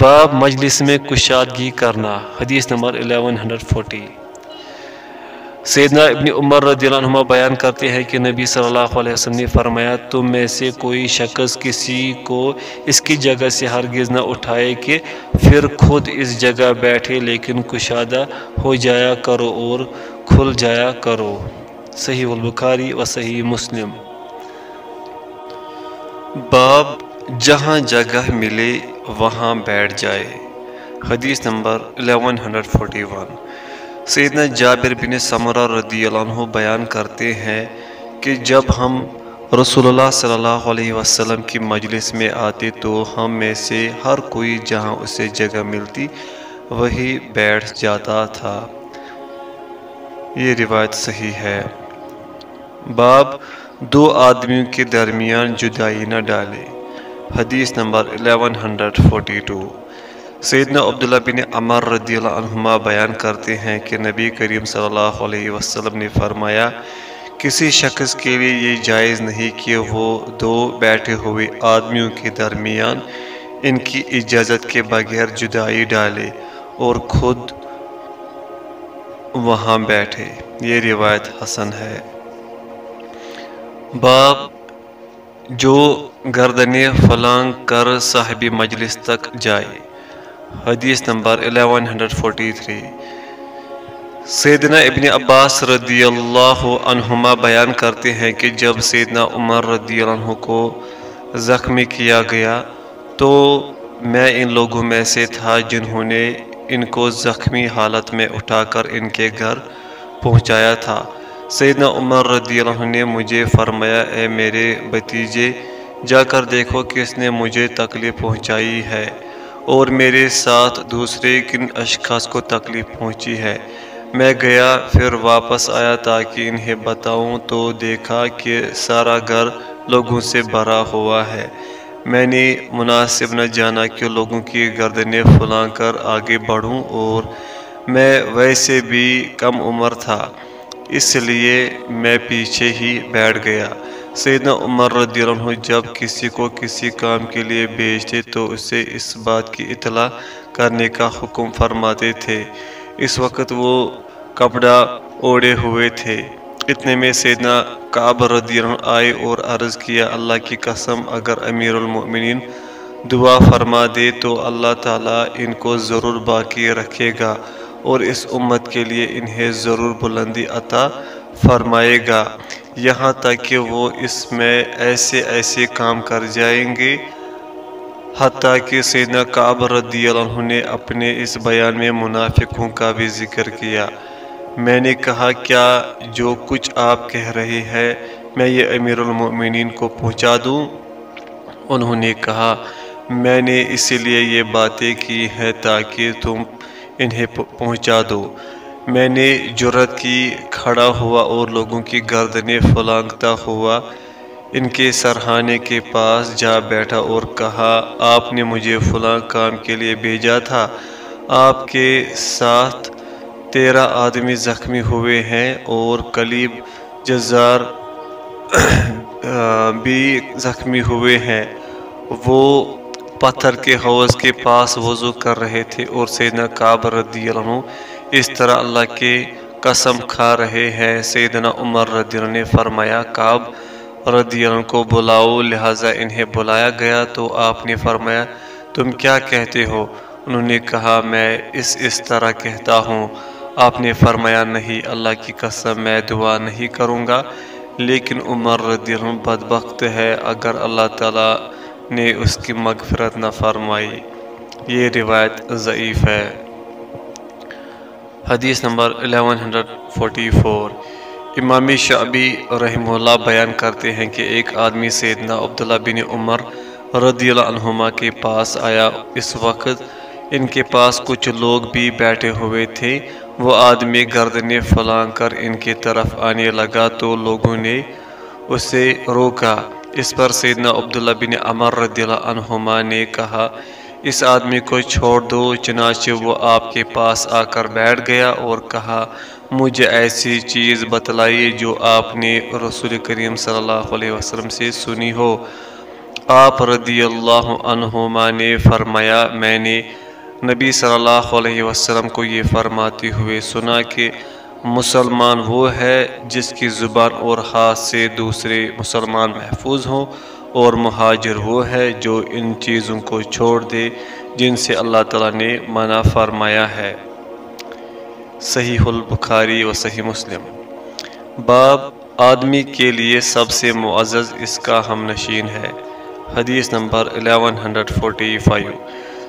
باب مجلس میں کشادگی کرنا، حدیث نمبر 1140 سیدنا ابن عمر رضی اللہ عنہ بیان کرتے ہیں کہ نبی صلی اللہ علیہ وسلم نے فرمایا، تم میں سے کوئی شخص کسی کو اس کی جگہ سے ہرگز نہ اٹھائے کہ پھر خود اس جگہ بیٹھے، لیکن کشادہ ہو جایا کرو اور کھل جایا کرو۔ صحیح البخاری و صحیح مسلم۔ باب جہاں جگہ ملے وہاں بیٹھ جائے۔ حدیث نمبر 1141 سیدنا جابر بن سمرہ رضی اللہ عنہ بیان کرتے ہیں کہ جب ہم رسول اللہ صلی اللہ علیہ وسلم کی مجلس میں آتے تو ہم میں سے ہر کوئی جہاں اسے جگہ ملتی، وہی بیٹھ جاتا تھا۔ یہ روایت صحیح ہے۔ باب، دو آدمیوں کے درمیان جدائی نہ ڈالے۔ حدیث نمبر 1142 سیدنا عبداللہ بن عمر رضی اللہ عنہما بیان کرتے ہیں کہ نبی کریم صلی اللہ علیہ وسلم نے فرمایا، کسی شخص کے لیے یہ جائز نہیں کہ وہ دو بیٹھے ہوئے آدمیوں کے درمیان ان کی اجازت کے بغیر جدائی ڈالے اور خود وہاں بیٹھے۔ یہ روایت حسن ہے۔ باب جو گردن فلانگ کر صاحب مجلس تک جائے۔ حدیث نمبر 1143 سیدنا ابن عباس رضی اللہ عنہما بیان کرتے ہیں کہ جب سیدنا عمر رضی اللہ عنہ کو زخمی کیا گیا تو میں ان لوگوں میں سے تھا جنہوں نے ان کو زخمی حالت میں اٹھا کر ان کے گھر پہنچایا تھا۔ سیدنا عمر رضی اللہ عنہ نے مجھے فرمایا، اے میرے بتیجے جا کر دیکھو کس نے مجھے تکلیف پہنچائی ہے اور میرے ساتھ دوسرے کن اشخاص کو تکلیف پہنچی ہے۔ میں گیا، پھر واپس آیا تاکہ انہیں بتاؤں تو دیکھا کہ سارا گھر لوگوں سے بھرا ہوا ہے۔ میں نے مناسب نہ جانا کہ لوگوں کی گردنیں پھلاں کر آگے بڑھوں اور میں ویسے بھی کم عمر تھا۔ اس لیے میں پیچھے ہی بیٹھ گیا۔ سیدنا عمر رضی اللہ عنہ جب کسی کو کسی کام کے لیے بھیجتے تو اسے اس بات کی اطلاع کرنے کا حکم فرماتے تھے۔ اس وقت وہ کپڑا اوڑے ہوئے تھے۔ اتنے میں سیدنا کعب رضی اللہ عنہ آئے اور عرض کیا، اللہ کی قسم، اگر امیر المؤمنین دعا فرما دے تو اللہ تعالیٰ ان کو ضرور باقی رکھے گا۔ اور اس امت کے لیے انہیں ضرور بلندی عطا فرمائے گا۔ یہاں تک کہ وہ اس میں ایسے ایسے کام کر جائیں گے۔ حتیٰ کہ سیدنا کعب رضی اللہ عنہ نے اپنے اس بیان میں منافقوں کا بھی ذکر کیا۔ میں نے کہا، کیا جو کچھ آپ کہہ رہے ہیں میں یہ امیر المؤمنین کو پہنچا دوں؟ انہوں نے کہا، میں نے اسی لیے یہ باتیں کی ہیں تاکہ تم انہیں پہنچا دو۔ میں نے جرت کی، کھڑا ہوا اور لوگوں کی گردنیں پھلانگتا ہوا ان کے سرحانے کے پاس جا بیٹھا اور کہا، آپ نے مجھے فلاں کام کے لیے بھیجا تھا۔ آپ کے ساتھ تیرہ آدمی زخمی ہوئے ہیں اور کلیب جزار بھی زخمی ہوئے ہیں۔ وہ پتھر کے حوض کے پاس وضو کر رہے تھے اور سیدنا کعب رضی اللہ عنہ اس طرح اللہ کے قسم کھا رہے ہیں۔ سیدنا عمر رضی اللہ عنہ نے فرمایا، کعب رضی اللہ عنہ کو بلاؤ، لہٰذا انہیں بلایا گیا۔ تو آپ نے فرمایا، تم کیا کہتے ہو؟ انہوں نے کہا، میں اس اس طرح کہتا ہوں۔ آپ نے فرمایا، نہیں، اللہ کی قسم، میں دعا نہیں کروں گا۔ لیکن عمر رضی اللہ عنہ بدبخت ہے۔ اگر اللہ تعالیٰ نے اس کی مغفرت نہ فرمائی یہ روایت ضعیف ہے۔ حدیث نمبر 1144 امامی شعبی رحمہ اللہ بیان کرتے ہیں کہ ایک آدمی سیدنا عبداللہ بن عمر رضی اللہ عنہما کے پاس آیا۔ اس وقت ان کے پاس کچھ لوگ بھی بیٹھے ہوئے تھے۔ وہ آدمی گردنے فلان کر ان کی طرف آنے لگا تو لوگوں نے اسے روکا۔ اس پر سیدنا عبداللہ بن عمر رضی اللہ عنہما نے کہا، اس آدمی کو چھوڑ دو، چنانچہ وہ آپ کے پاس آ کر بیٹھ گیا اور کہا، مجھے ایسی چیز بتلائی جو آپ نے رسول کریم صلی اللہ علیہ وسلم سے سنی ہو۔ آپ رضی اللہ عنہما نے فرمایا، میں نے نبی صلی اللہ علیہ وسلم کو یہ فرماتے ہوئے سنا کہ مسلمان وہ ہے جس کی زبان اور ہاتھ سے دوسرے مسلمان محفوظ ہوں اور مہاجر وہ ہے جو ان چیزوں کو چھوڑ دے جن سے اللہ تعالیٰ نے منع فرمایا ہے۔ صحیح البخاری و صحیح مسلم۔ باب آدمی کے لیے سب سے معزز اس کا ہم نشین ہے۔ حدیث نمبر 1145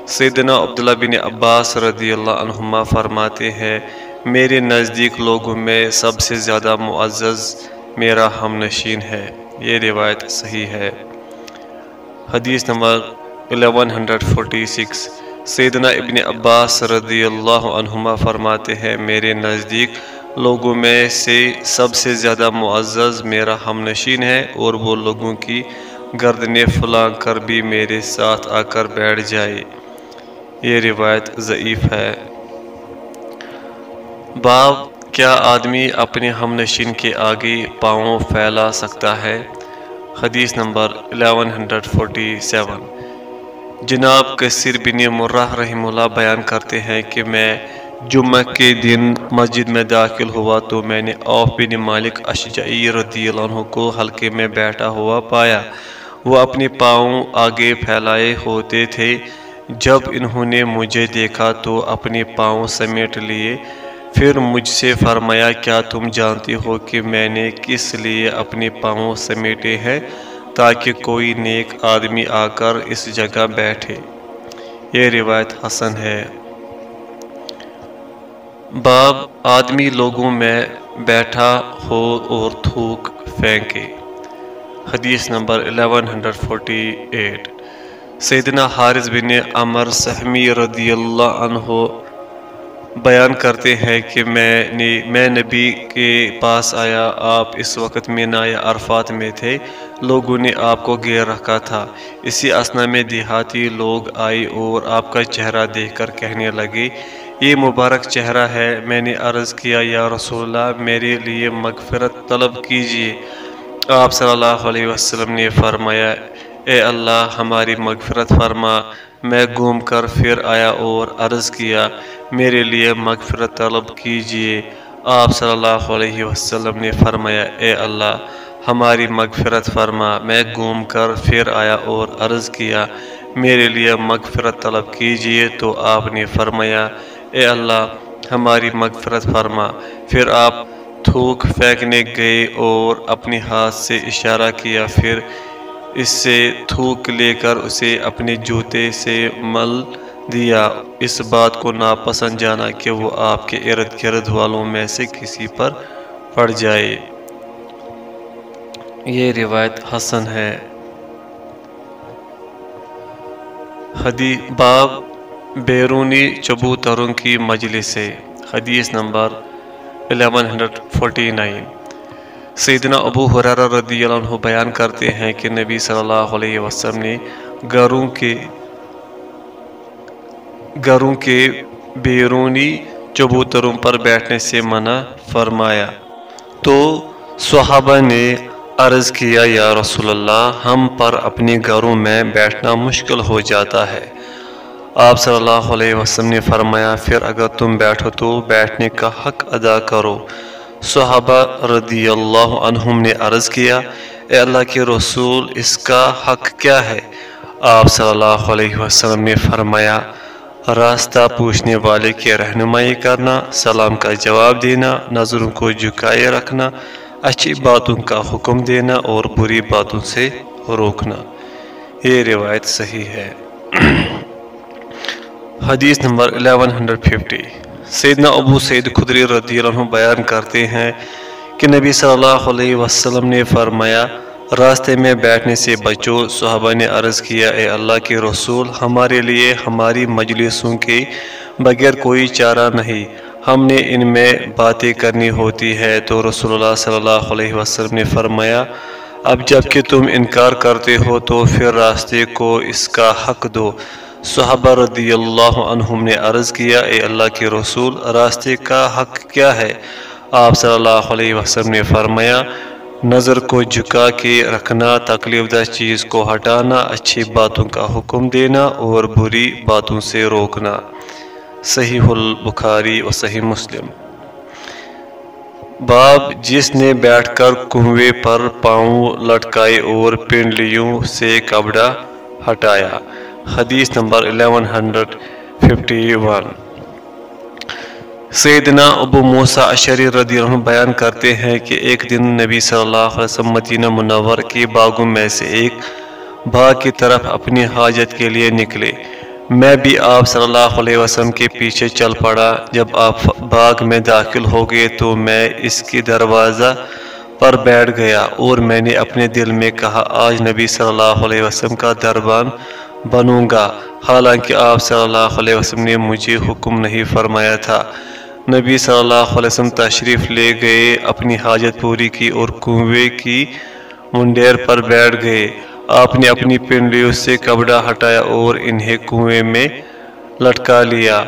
سیدنا عبداللہ بن عباس رضی اللہ عنہما فرماتے ہیں میرے نزدیک لوگوں میں سب سے زیادہ معزز میرا ہم نشین ہے۔ یہ روایت صحیح ہے۔ حدیث نمبر 1146 سیدنا ابن عباس رضی اللہ عنہما فرماتے ہیں، میرے نزدیک لوگوں میں سے سب سے زیادہ معزز میرا ہم نشین ہے اور وہ لوگوں کی گردن فلاں کر بھی میرے ساتھ آ کر بیٹھ جائے۔ یہ روایت ضعیف ہے۔ باب کیا آدمی اپنے ہم نشین کے آگے پاؤں پھیلا سکتا ہے؟ حدیث نمبر 1147 جناب کثیر بن مرہ رحم اللہ بیان کرتے ہیں کہ میں جمعہ کے دن مسجد میں داخل ہوا تو میں نے اوف بن مالک اشجعی رضی اللہ عنہ کو حلقے میں بیٹھا ہوا پایا۔ وہ اپنے پاؤں آگے پھیلائے ہوتے تھے۔ جب انہوں نے مجھے دیکھا تو اپنے پاؤں سمیٹ لیے۔ پھر مجھ سے فرمایا، کیا تم جانتی ہو کہ میں نے کس لیے اپنے پاؤں سمیٹے ہیں تاکہ کوئی نیک آدمی آ کر اس جگہ بیٹھے؟ یہ روایت حسن ہے۔ باب، آدمی لوگوں میں بیٹھا ہو اور تھوک پھینکے۔ حدیث نمبر 1148 سیدنا حارث بن عمر سہمی رضی اللہ عنہ بیان کرتے ہیں کہ میں نے میں نبی کے پاس آیا، آپ اس وقت میں نایا عرفات میں تھے، لوگوں نے آپ کو گیر رکھا تھا۔ اسی اسنا میں دیہاتی لوگ آئی اور آپ کا چہرہ دیکھ کر کہنے لگے، یہ مبارک چہرہ ہے، میں نے عرض کیا، یا رسول اللہ، میرے لیے مغفرت طلب کیجیے۔ آپ صلی اللہ علیہ وسلم نے فرمایا، اے اللہ، ہماری مغفرت فرما۔ میں گھوم کر پھر آیا اور عرض کیا، میرے لیے مغفرت طلب کیجیے آپ صلی اللہ علیہ وسلم نے فرمایا، اے اللہ، ہماری مغفرت فرما۔ میں گھوم کر پھر آیا اور عرض کیا، میرے لیے مغفرت طلب کیجیے تو آپ نے فرمایا، اے اللہ، ہماری مغفرت فرما۔ پھر آپ تھوک پھینکنے گئے اور اپنی ہاتھ سے اشارہ کیا، پھر اس سے تھوک لے کر اسے اپنے جوتے سے مل دیا۔ اس بات کو ناپسند جانا کہ وہ آپ کے ارد گرد والوں میں سے کسی پر پڑ جائے۔ یہ روایت حسن ہے۔ حدیث باب بیرونی چبوتروں کی مجلس حدیث نمبر 1149 سیدنا ابو حرار رضی اللہ عنہ بیان کرتے ہیں کہ نبی صلی اللہ علیہ وسلم نے گھروں کے گھروں کے بیرونی چبوتروں پر بیٹھنے سے منع فرمایا۔ تو صحابہ نے عرض کیا، یا رسول اللہ، ہم پر اپنے گھروں میں بیٹھنا مشکل ہو جاتا ہے۔ آپ صلی اللہ علیہ وسلم نے فرمایا، پھر اگر تم بیٹھو تو بیٹھنے کا حق ادا کرو۔ صحابہ رضی اللہ عنہم نے عرض کیا، اے اللہ کے رسول، اس کا حق کیا ہے؟ آپ صلی اللہ علیہ وسلم نے فرمایا، راستہ پوچھنے والے کی رہنمائی کرنا، سلام کا جواب دینا، نظروں کو جھکائے رکھنا، اچھی باتوں کا حکم دینا اور بری باتوں سے روکنا۔ یہ روایت صحیح ہے۔ حدیث نمبر 1150 سیدنا ابو سید خدری رضی اللہ عنہ بیان کرتے ہیں کہ نبی صلی اللہ علیہ وسلم نے فرمایا، راستے میں بیٹھنے سے بچو، صحابہ نے عرض کیا، اے اللہ کے رسول، ہمارے لیے، ہماری مجلسوں کے بغیر کوئی چارہ نہیں۔ ہم نے ان میں باتیں کرنی ہوتی ہے۔ تو رسول اللہ صلی اللہ علیہ وسلم نے فرمایا، اب جبکہ تم انکار کرتے ہو تو پھر راستے کو اس کا حق دو۔ صحابہ رضی اللہ عنہم نے عرض کیا، اے اللہ کے رسول، راستے کا حق کیا ہے؟ آپ صلی اللہ علیہ وسلم نے فرمایا، نظر کو جھکا کے رکھنا، تکلیف دہ چیز کو ہٹانا، اچھی باتوں کا حکم دینا اور بری باتوں سے روکنا۔ صحیح البخاری و صحیح مسلم۔ باب، جس نے بیٹھ کر کنویں پر پاؤں لٹکائے اور پنڈلیوں سے کپڑا ہٹایا۔ حدیث نمبر 1151 سیدنا ابو موسیٰ اشری رضی اللہ عنہ بیان کرتے ہیں کہ ایک دن نبی صلی اللہ علیہ وسلم مدینہ منور کے باغوں میں سے ایک باغ کی طرف اپنی حاجت کے لیے نکلے۔ میں بھی آپ صلی اللہ علیہ وسلم کے پیچھے چل پڑا۔ جب آپ باغ میں داخل ہو گئے تو میں اس کی دروازہ پر بیٹھ گیا اور میں نے اپنے دل میں کہا، آج نبی صلی اللہ علیہ وسلم کا دربان بنوں گا۔ حالانکہ آپ صلی اللہ علیہ وسلم نے مجھے حکم نہیں فرمایا تھا۔ نبی صلی اللہ علیہ وسلم تشریف لے گئے، اپنی حاجت پوری کی اور کنویں کی منڈیر پر بیٹھ گئے۔ آپ نے اپنی پنڈلیوں سے کپڑا ہٹایا اور انہیں کنویں میں لٹکا لیا۔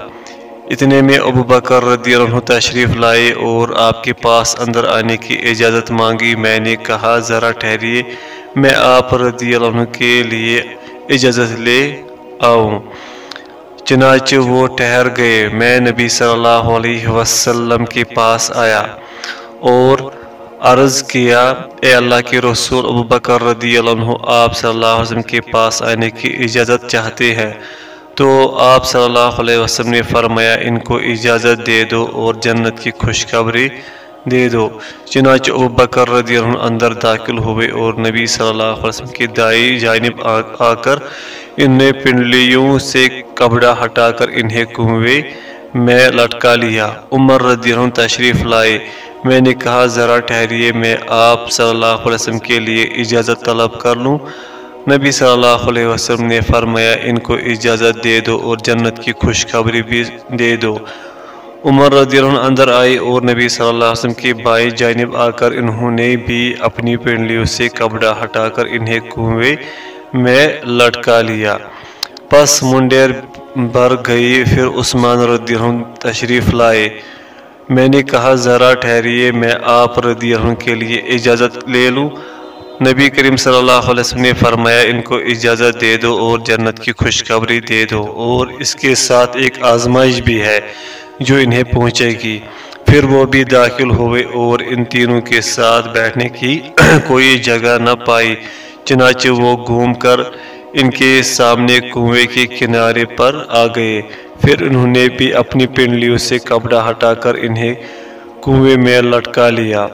اتنے میں ابو بکر رضی اللہ عنہ تشریف لائے اور آپ کے پاس اندر آنے کی اجازت مانگی۔ میں نے کہا، ذرا ٹھہریے، میں آپ رضی اللہ عنہ کے لیے اجازت لے، آؤں۔ چنانچہ وہ ٹھہر گئے۔ میں نبی صلی اللہ علیہ وسلم کے پاس آیا اور عرض کیا، اے اللہ کے رسول، ابو بکر رضی اللہ عنہ، آپ صلی اللہ علیہ وسلم کے پاس آنے کی اجازت چاہتے ہیں۔ تو آپ صلی اللہ علیہ وسلم نے فرمایا، ان کو اجازت دے دو اور جنت کی خوشخبری دے دو۔ چنانچہ ابو بکر رضی اللہ عنہ اندر داخل ہوئے اور نبی صلی اللہ علیہ وسلم کی دائی جانب آ کر انہیں پنڈلیوں سے کپڑا ہٹا کر انہیں کنویں میں لٹکا لیا۔ عمر رضی اللہ عنہ تشریف لائے۔ میں نے کہا، ذرا ٹھہریے، میں آپ صلی اللہ علیہ وسلم کے لیے اجازت طلب کر لوں۔ نبی صلی اللہ علیہ وسلم نے فرمایا، ان کو اجازت دے دو اور جنت کی خوشخبری بھی دے دو۔ عمر رضی اللہ عنہ اندر آئے اور نبی صلی اللہ علیہ وسلم کی بائی جانب آ کر انہوں نے بھی اپنی پنڈلیوں سے کپڑا ہٹا کر انہیں کنویں میں لٹکا لیا۔ پس منڈیر بھر گئی، پھر عثمان رضی اللہ عنہ تشریف لائے۔ میں نے کہا، ذرا ٹھہریے، میں آپ رضی اللہ عنہ کے لیے اجازت لے لوں۔ نبی کریم صلی اللہ علیہ وسلم نے فرمایا، ان کو اجازت دے دو اور جنت کی خوشخبری دے دو اور اس کے ساتھ ایک آزمائش بھی ہے۔ جو انہیں پہنچے گی۔ پھر وہ بھی داخل ہوئے اور ان تینوں کے ساتھ بیٹھنے کی کوئی جگہ نہ پائی۔ چنانچہ وہ گھوم کر ان کے سامنے کنویں کے کنارے پر آ گئے۔ پھر انہوں نے بھی اپنی پنڈلیوں سے کپڑا ہٹا کر انہیں کنویں میں لٹکا لیا۔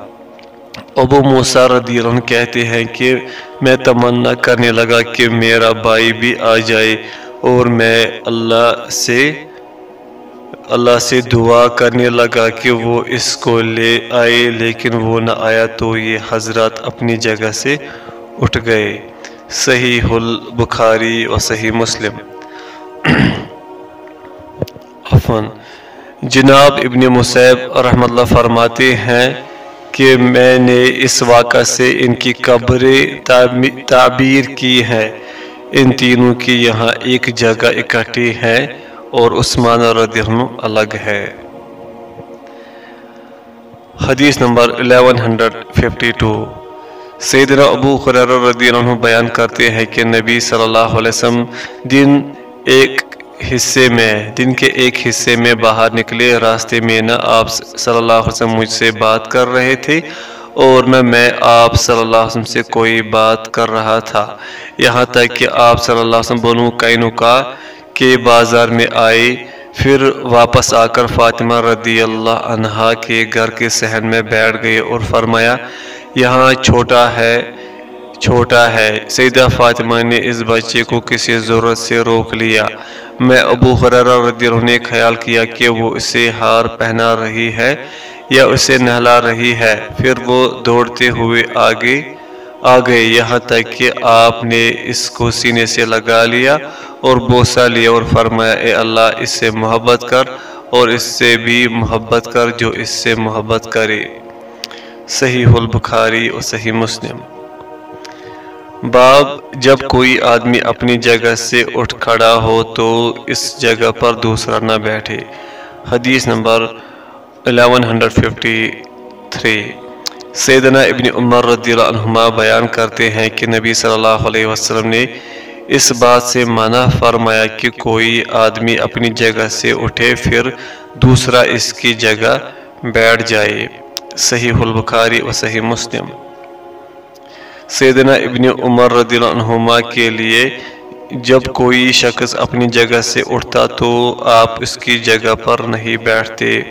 ابو موسیٰ رضی اللہ عنہ کہتے ہیں کہ میں تمنا کرنے لگا کہ میرا بھائی بھی آ جائے اور میں اللہ سے اللہ سے دعا کرنے لگا کہ وہ اس کو لے آئے، لیکن وہ نہ آیا تو یہ حضرات اپنی جگہ سے اٹھ گئے۔ صحیح البخاری و صحیح مسلم۔ جناب ابن مصیب رحمۃ اللہ فرماتے ہیں کہ میں نے اس واقعہ سے ان کی قبریں تعبیر کی ہے ان تینوں کی یہاں ایک جگہ اکٹھی ہے۔ اور عثمان رضی اللہ عنہ الگ ہے۔ حدیث نمبر 1152 سیدنا ابو خرر رضی اللہ عنہ بیان کرتے ہیں کہ نبی صلی اللہ علیہ وسلم دن ایک حصے میں، دن کے ایک حصے میں باہر نکلے، راستے میں نہ آپ صلی اللہ علیہ وسلم مجھ سے بات کر رہے تھے اور نہ میں آپ صلی اللہ علیہ وسلم سے کوئی بات کر رہا تھا۔ یہاں تک کہ آپ صلی اللہ علیہ وسلم بنو کینوکا کے بازار میں آئے، پھر واپس آ کر فاطمہ رضی اللہ عنہا کے گھر کے صحن میں بیٹھ گئے اور فرمایا، یہاں چھوٹا ہے چھوٹا ہے۔ سیدہ فاطمہ نے اس بچے کو کسی ضرورت سے روک لیا۔ میں ابو خرارہ رضی اللہ نے خیال کیا کہ وہ اسے ہار پہنا رہی ہے یا اسے نہلا رہی ہے۔ پھر وہ دوڑتے ہوئے آگے آ گئے یہاں تک کہ آپ نے اس کو سینے سے لگا لیا اور بوسا لیا اور فرمایا، اے اللہ، اس سے محبت کر اور اس سے بھی محبت کر جو اس سے محبت کرے۔ صحیح البخاری اور صحیح مسلم۔ باب، جب کوئی آدمی اپنی جگہ سے اٹھ کھڑا ہو تو اس جگہ پر دوسرا نہ بیٹھے۔ حدیث نمبر 1153 سیدنا ابن عمر رضی اللہ عنہما بیان کرتے ہیں کہ نبی صلی اللہ علیہ وسلم نے اس بات سے منع فرمایا کہ کوئی آدمی اپنی جگہ سے اٹھے پھر دوسرا اس کی جگہ بیٹھ جائے۔ صحیح البخاری و صحیح مسلم۔ سیدنا ابن عمر رضی اللہ عنہما کے لیے جب کوئی شخص اپنی جگہ سے اٹھتا تو آپ اس کی جگہ پر نہیں بیٹھتے۔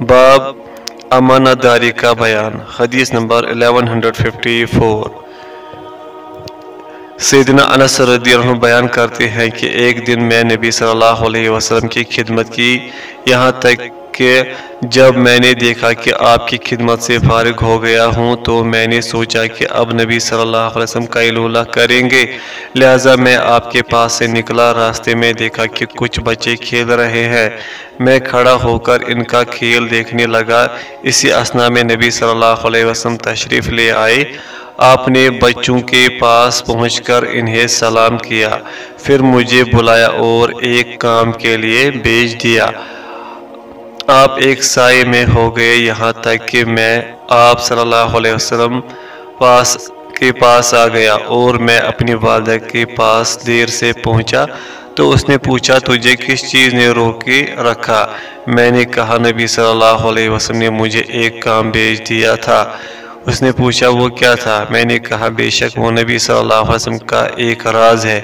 باب امانت داری کا بیان، حدیث نمبر 1154 سیدنا انس رضی اللہ عنہ بیان کرتے ہیں کہ ایک دن میں نبی صلی اللہ علیہ وسلم کی خدمت کی یہاں تک کہ جب میں نے دیکھا کہ آپ کی خدمت سے فارغ ہو گیا ہوں تو میں نے سوچا کہ اب نبی صلی اللہ علیہ وسلم کا الولہ کریں گے۔ لہٰذا میں آپ کے پاس سے نکلا، راستے میں دیکھا کہ کچھ بچے کھیل رہے ہیں۔ میں کھڑا ہو کر ان کا کھیل دیکھنے لگا۔ اسی اسنا میں نبی صلی اللہ علیہ وسلم تشریف لے آئے۔ آپ نے بچوں کے پاس پہنچ کر انہیں سلام کیا۔ پھر مجھے بلایا اور ایک کام کے لیے بیچ دیا۔ آپ ایک سائے میں ہو گئے یہاں تک کہ میں آپ صلی اللہ علیہ وسلم پاس کے پاس آ گیا اور میں اپنی والدہ کے پاس دیر سے پہنچا تو اس نے پوچھا، تجھے کس چیز نے روکے رکھا؟ میں نے کہا، نبی صلی اللہ علیہ وسلم نے مجھے ایک کام بیچ دیا تھا۔ اس نے پوچھا وہ کیا تھا؟ میں نے کہا، بے شک وہ نبی صلی اللہ علیہ وسلم کا ایک راز ہے۔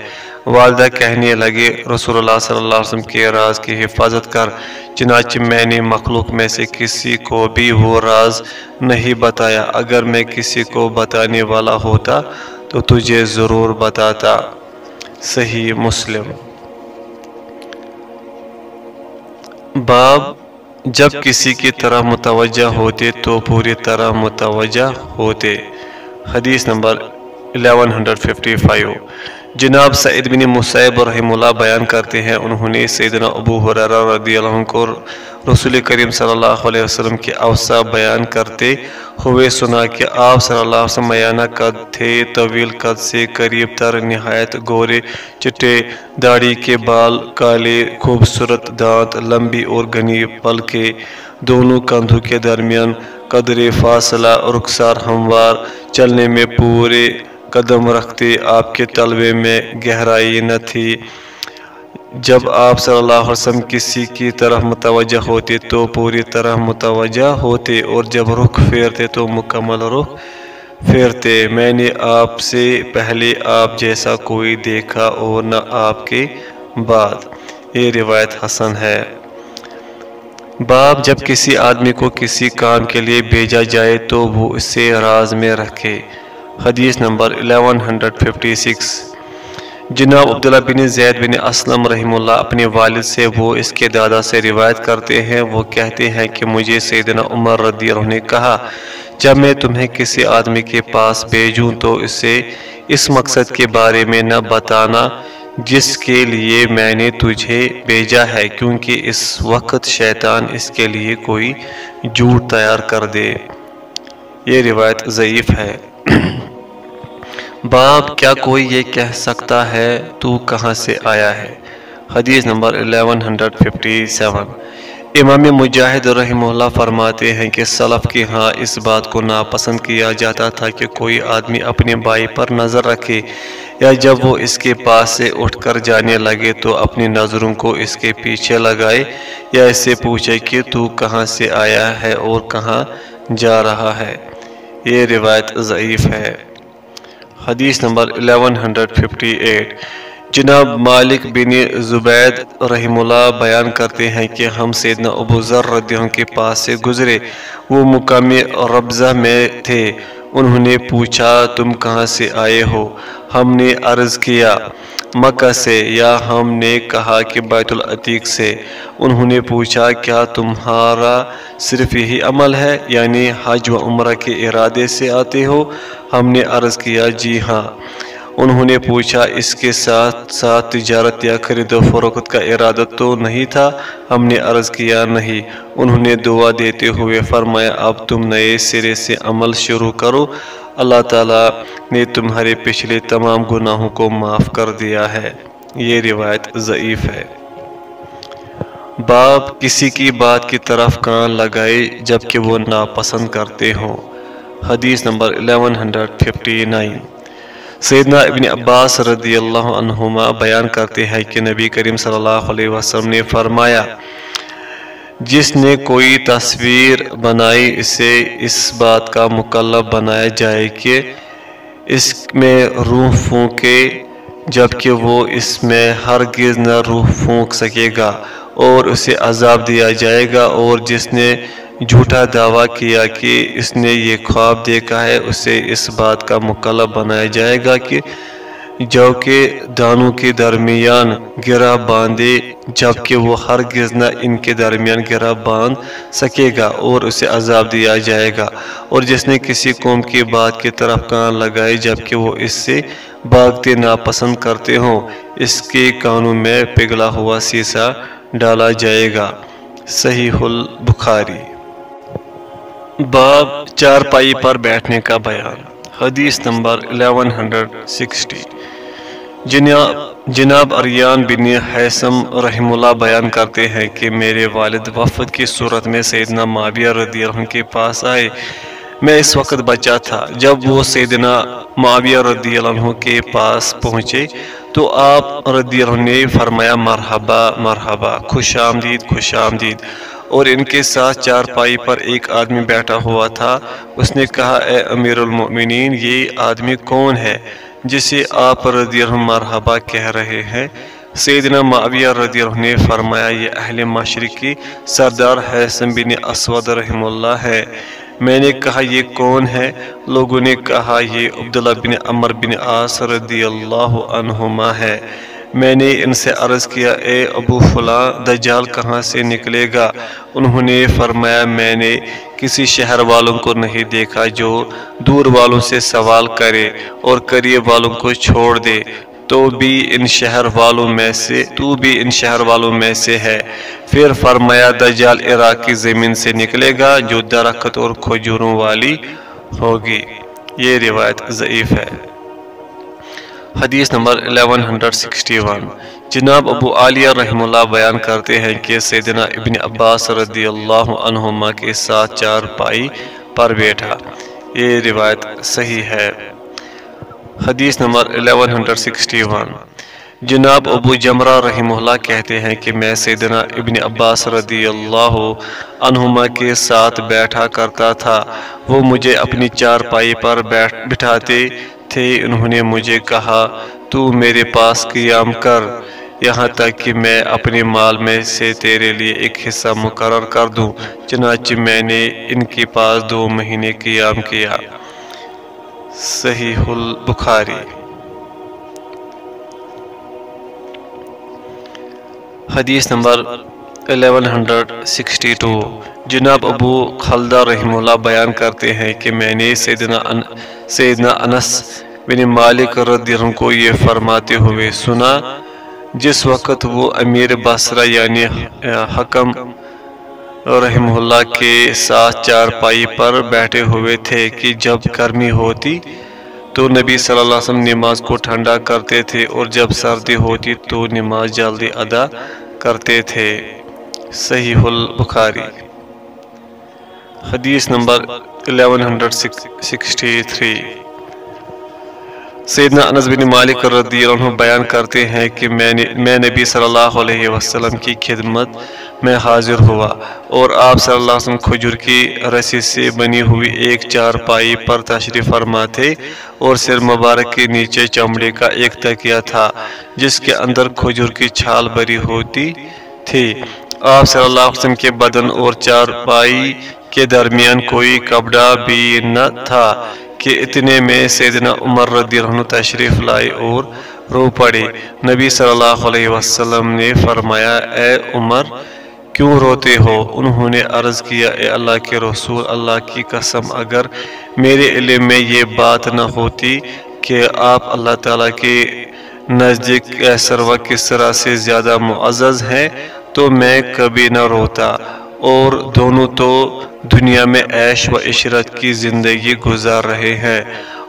والدہ کہنے لگے، رسول اللہ صلی اللہ علیہ وسلم کے راز کی حفاظت کر، چنانچہ میں نے مخلوق میں سے کسی کو بھی وہ راز نہیں بتایا۔ اگر میں کسی کو بتانے والا ہوتا تو تجھے ضرور بتاتا۔ صحیح مسلم۔ باب جب کسی کی طرح متوجہ ہوتے تو پوری طرح متوجہ ہوتے۔ حدیث نمبر 1155 جناب سعید بن مصعب رحم اللہ بیان کرتے ہیں، انہوں نے سیدنا ابو حرارہ رضی اللہ عنہ کو رسول کریم صلی اللہ علیہ وسلم کے اوسا بیان کرتے ہوئے سنا کہ آپ صلی اللہ علیہ وسلم میانہ قد تھے، طویل قد سے قریب تر، نہایت گورے، چٹے داڑھی کے بال، کالے، خوبصورت دانت، لمبی اور گنی پل کے دونوں کندھوں کے درمیان قدر فاصلہ، رخسار، ہموار، چلنے میں پورے قدم رکھتے آپ کے طلبے میں گہرائی نہ تھی۔ جب آپ صلی اللہ علیہ وسلم کسی کی طرح متوجہ ہوتے تو پوری طرح متوجہ ہوتے اور جب رخ پھیرتے تو مکمل رخ پھیرتے۔ میں نے آپ سے پہلے آپ جیسا کوئی دیکھا اور نہ آپ کے بعد۔ یہ روایت حسن ہے۔ باپ جب کسی آدمی کو کسی کام کے لیے بھیجا جائے تو وہ اسے راز میں رکھے۔ حدیث نمبر 1156 جناب عبداللہ بن زید بن اسلم رحم اللہ اپنے والد سے وہ اس کے دادا سے روایت کرتے ہیں، وہ کہتے ہیں کہ مجھے سیدنا عمر رضی اللہ نے کہا، جب میں تمہیں کسی آدمی کے پاس بھیجوں تو اسے اس مقصد کے بارے میں نہ بتانا جس کے لیے میں نے تجھے بھیجا ہے، کیونکہ اس وقت شیطان اس کے لیے کوئی جھوٹ تیار کر دے۔ یہ روایت ضعیف ہے۔ باپ، کیا کوئی یہ کہہ سکتا ہے تو کہاں سے آیا ہے؟ حدیث نمبر 1157 امام مجاہد رحمہ اللہ فرماتے ہیں کہ سلف کے ہاں اس بات کو ناپسند کیا جاتا تھا کہ کوئی آدمی اپنے بائی پر نظر رکھے یا جب وہ اس کے پاس سے اٹھ کر جانے لگے تو اپنی نظروں کو اس کے پیچھے لگائے یا اس سے پوچھے کہ تو کہاں سے آیا ہے اور کہاں جا رہا ہے۔ یہ روایت ضعیف ہے۔ حدیث نمبر 1158 جناب مالک بن زبید رحم اللہ بیان کرتے ہیں کہ ہم سیدنا ابو ذر رضی اللہ کے پاس سے گزرے۔ وہ مقامی ربضہ میں تھے۔ انہوں نے پوچھا، تم کہاں سے آئے ہو؟ ہم نے عرض کیا مکہ سے، یا ہم نے کہا کہ بیت العتیق سے۔ انہوں نے پوچھا، کیا تمہارا صرف یہی عمل ہے؟ یعنی حج و عمرہ کے ارادے سے آتے ہو؟ ہم نے عرض کیا جی ہاں۔ انہوں نے پوچھا، اس کے ساتھ ساتھ تجارت یا خرید و فروخت کا ارادہ تو نہیں تھا؟ ہم نے عرض کیا، نہیں۔ انہوں نے دعا دیتے ہوئے فرمایا، اب تم نئے سرے سے عمل شروع کرو۔ اللہ تعالیٰ نے تمہارے پچھلے تمام گناہوں کو معاف کر دیا ہے۔ یہ روایت ضعیف ہے۔ باپ کسی کی بات کی طرف کان لگائے جبکہ وہ ناپسند کرتے ہوں۔ حدیث نمبر 1159 سیدنا ابن عباس رضی اللہ عنہما بیان کرتے ہیں کہ نبی کریم صلی اللہ علیہ وسلم نے فرمایا، جس نے کوئی تصویر بنائی، اسے اس بات کا مکلب بنایا جائے کہ اس میں روح پھونکے، جبکہ وہ اس میں ہرگز نہ روح پھونک سکے گا اور اسے عذاب دیا جائے گا اور جس نے جھوٹا دعویٰ کیا کہ اس نے یہ خواب دیکھا ہے، اسے اس بات کا مکلب بنایا جائے گا کہ جو کہ دانوں کے درمیان گرا باندھے جبکہ وہ ہرگز نہ ان کے درمیان گرا باندھ سکے گا اور اسے عذاب دیا جائے گا۔ اور جس نے کسی قوم کی بات کی طرف کان لگائے جبکہ وہ اس سے بھاگتے ناپسند کرتے ہوں، اس کے کانوں میں پگھلا ہوا سیسا ڈالا جائے گا۔ صحیح البخاری۔ باب چار پائی پر بیٹھنے کا بیان۔ حدیث نمبر 1160 جناب جناب اریان بن حیثم رحم اللہ بیان کرتے ہیں کہ میرے والد وفد کی صورت میں سیدنا معاویہ رضی اللہ عنہ کے پاس آئے۔ میں اس وقت بچا تھا۔ جب وہ سیدنا معاویہ رضی اللہ عنہ کے پاس پہنچے تو آپ رضی اللہ عنہ نے فرمایا، مرحبا مرحبا، خوش آمدید خوش آمدید۔ اور ان کے ساتھ چار پائی پر ایک آدمی بیٹھا ہوا تھا۔ اس نے کہا، اے امیر المؤمنین یہ آدمی کون ہے جسے آپ رضی اللہ مرحبا کہہ رہے ہیں؟ سیدنا معاویہ رضی اللہ نے فرمایا، یہ اہل مشرقی سردار حسن بن اسود رحم اللہ ہے۔ میں نے کہا، یہ کون ہے؟ لوگوں نے کہا، یہ عبداللہ بن عمر بن آس رضی اللہ عنہما ہے۔ میں نے ان سے عرض کیا، اے ابو فلاں، دجال کہاں سے نکلے گا؟ انہوں نے فرمایا، میں نے کسی شہر والوں کو نہیں دیکھا جو دور والوں سے سوال کرے اور قریب والوں کو چھوڑ دے۔ تو بھی ان شہر والوں میں سے، تو بھی ان شہر والوں میں سے ہے۔ پھر فرمایا، دجال عراق کی زمین سے نکلے گا جو درخت اور کھجوروں والی ہوگی۔ یہ روایت ضعیف ہے۔ حدیث نمبر 1161 جناب ابو عالیہ رحم اللہ بیان کرتے ہیں کہ سیدنا ابن عباس رضی اللہ عنہما کے ساتھ چار پائی پر بیٹھا۔ یہ روایت صحیح ہے۔ حدیث نمبر 1161 جناب ابو جمرہ رحم اللہ کہتے ہیں کہ میں سیدنا ابن عباس رضی اللہ عنہما کے ساتھ بیٹھا کرتا تھا۔ وہ مجھے اپنی چار پائی پر بٹھاتے تھے، انہوں نے مجھے کہا، تو میرے پاس قیام کر، یہاں تک کہ میں اپنے مال میں سے تیرے لیے ایک حصہ مقرر کر دوں، چنانچہ میں نے ان کے پاس دو مہینے قیام کیا۔ صحیح البخاری۔ حدیث نمبر 1162 جناب ابو خلدہ رحم اللہ بیان کرتے ہیں کہ میں نے سیدنا ان سیدنا انس بن مالک رضی اللہ عنہ کو یہ فرماتے ہوئے سنا جس وقت وہ امیر بصرہ یعنی حکم رحم اللہ کے ساتھ چار پائی پر بیٹھے ہوئے تھے کہ جب گرمی ہوتی تو نبی صلی اللہ علیہ وسلم نماز کو ٹھنڈا کرتے تھے اور جب سردی ہوتی تو نماز جلدی ادا کرتے تھے۔ صحیح البخاری۔ حدیث نمبر 1163 سیدنا انس بن مالک رضی اللہ عنہ بیان کرتے ہیں کہ میں میں نبی صلی اللہ علیہ وسلم کی خدمت میں حاضر ہوا اور آپ صلی اللہ علیہ وسلم کھجور کی رسی سے بنی ہوئی ایک چار پائی پر تشریف فرما تھے اور سر مبارک کے نیچے چمڑے کا ایک تکیہ تھا جس کے اندر کھجور کی چھال بری ہوتی تھی۔ آپ صلی اللہ علیہ وسلم کے بدن اور چار پائی کے درمیان کوئی کپڑا بھی نہ تھا کہ اتنے میں سیدنا عمر رضی اللہ عنہ تشریف لائے اور رو پڑے۔ نبی صلی اللہ علیہ وسلم نے فرمایا، اے عمر، کیوں روتے ہو؟ انہوں نے عرض کیا، اے اللہ کے رسول، اللہ کی قسم، اگر میرے علم میں یہ بات نہ ہوتی کہ آپ اللہ تعالیٰ کے نزدیک ایسر و کس طرح سے زیادہ معزز ہیں، تو میں کبھی نہ روتا۔ اور دونوں تو دنیا میں عیش و عشرت کی زندگی گزار رہے ہیں۔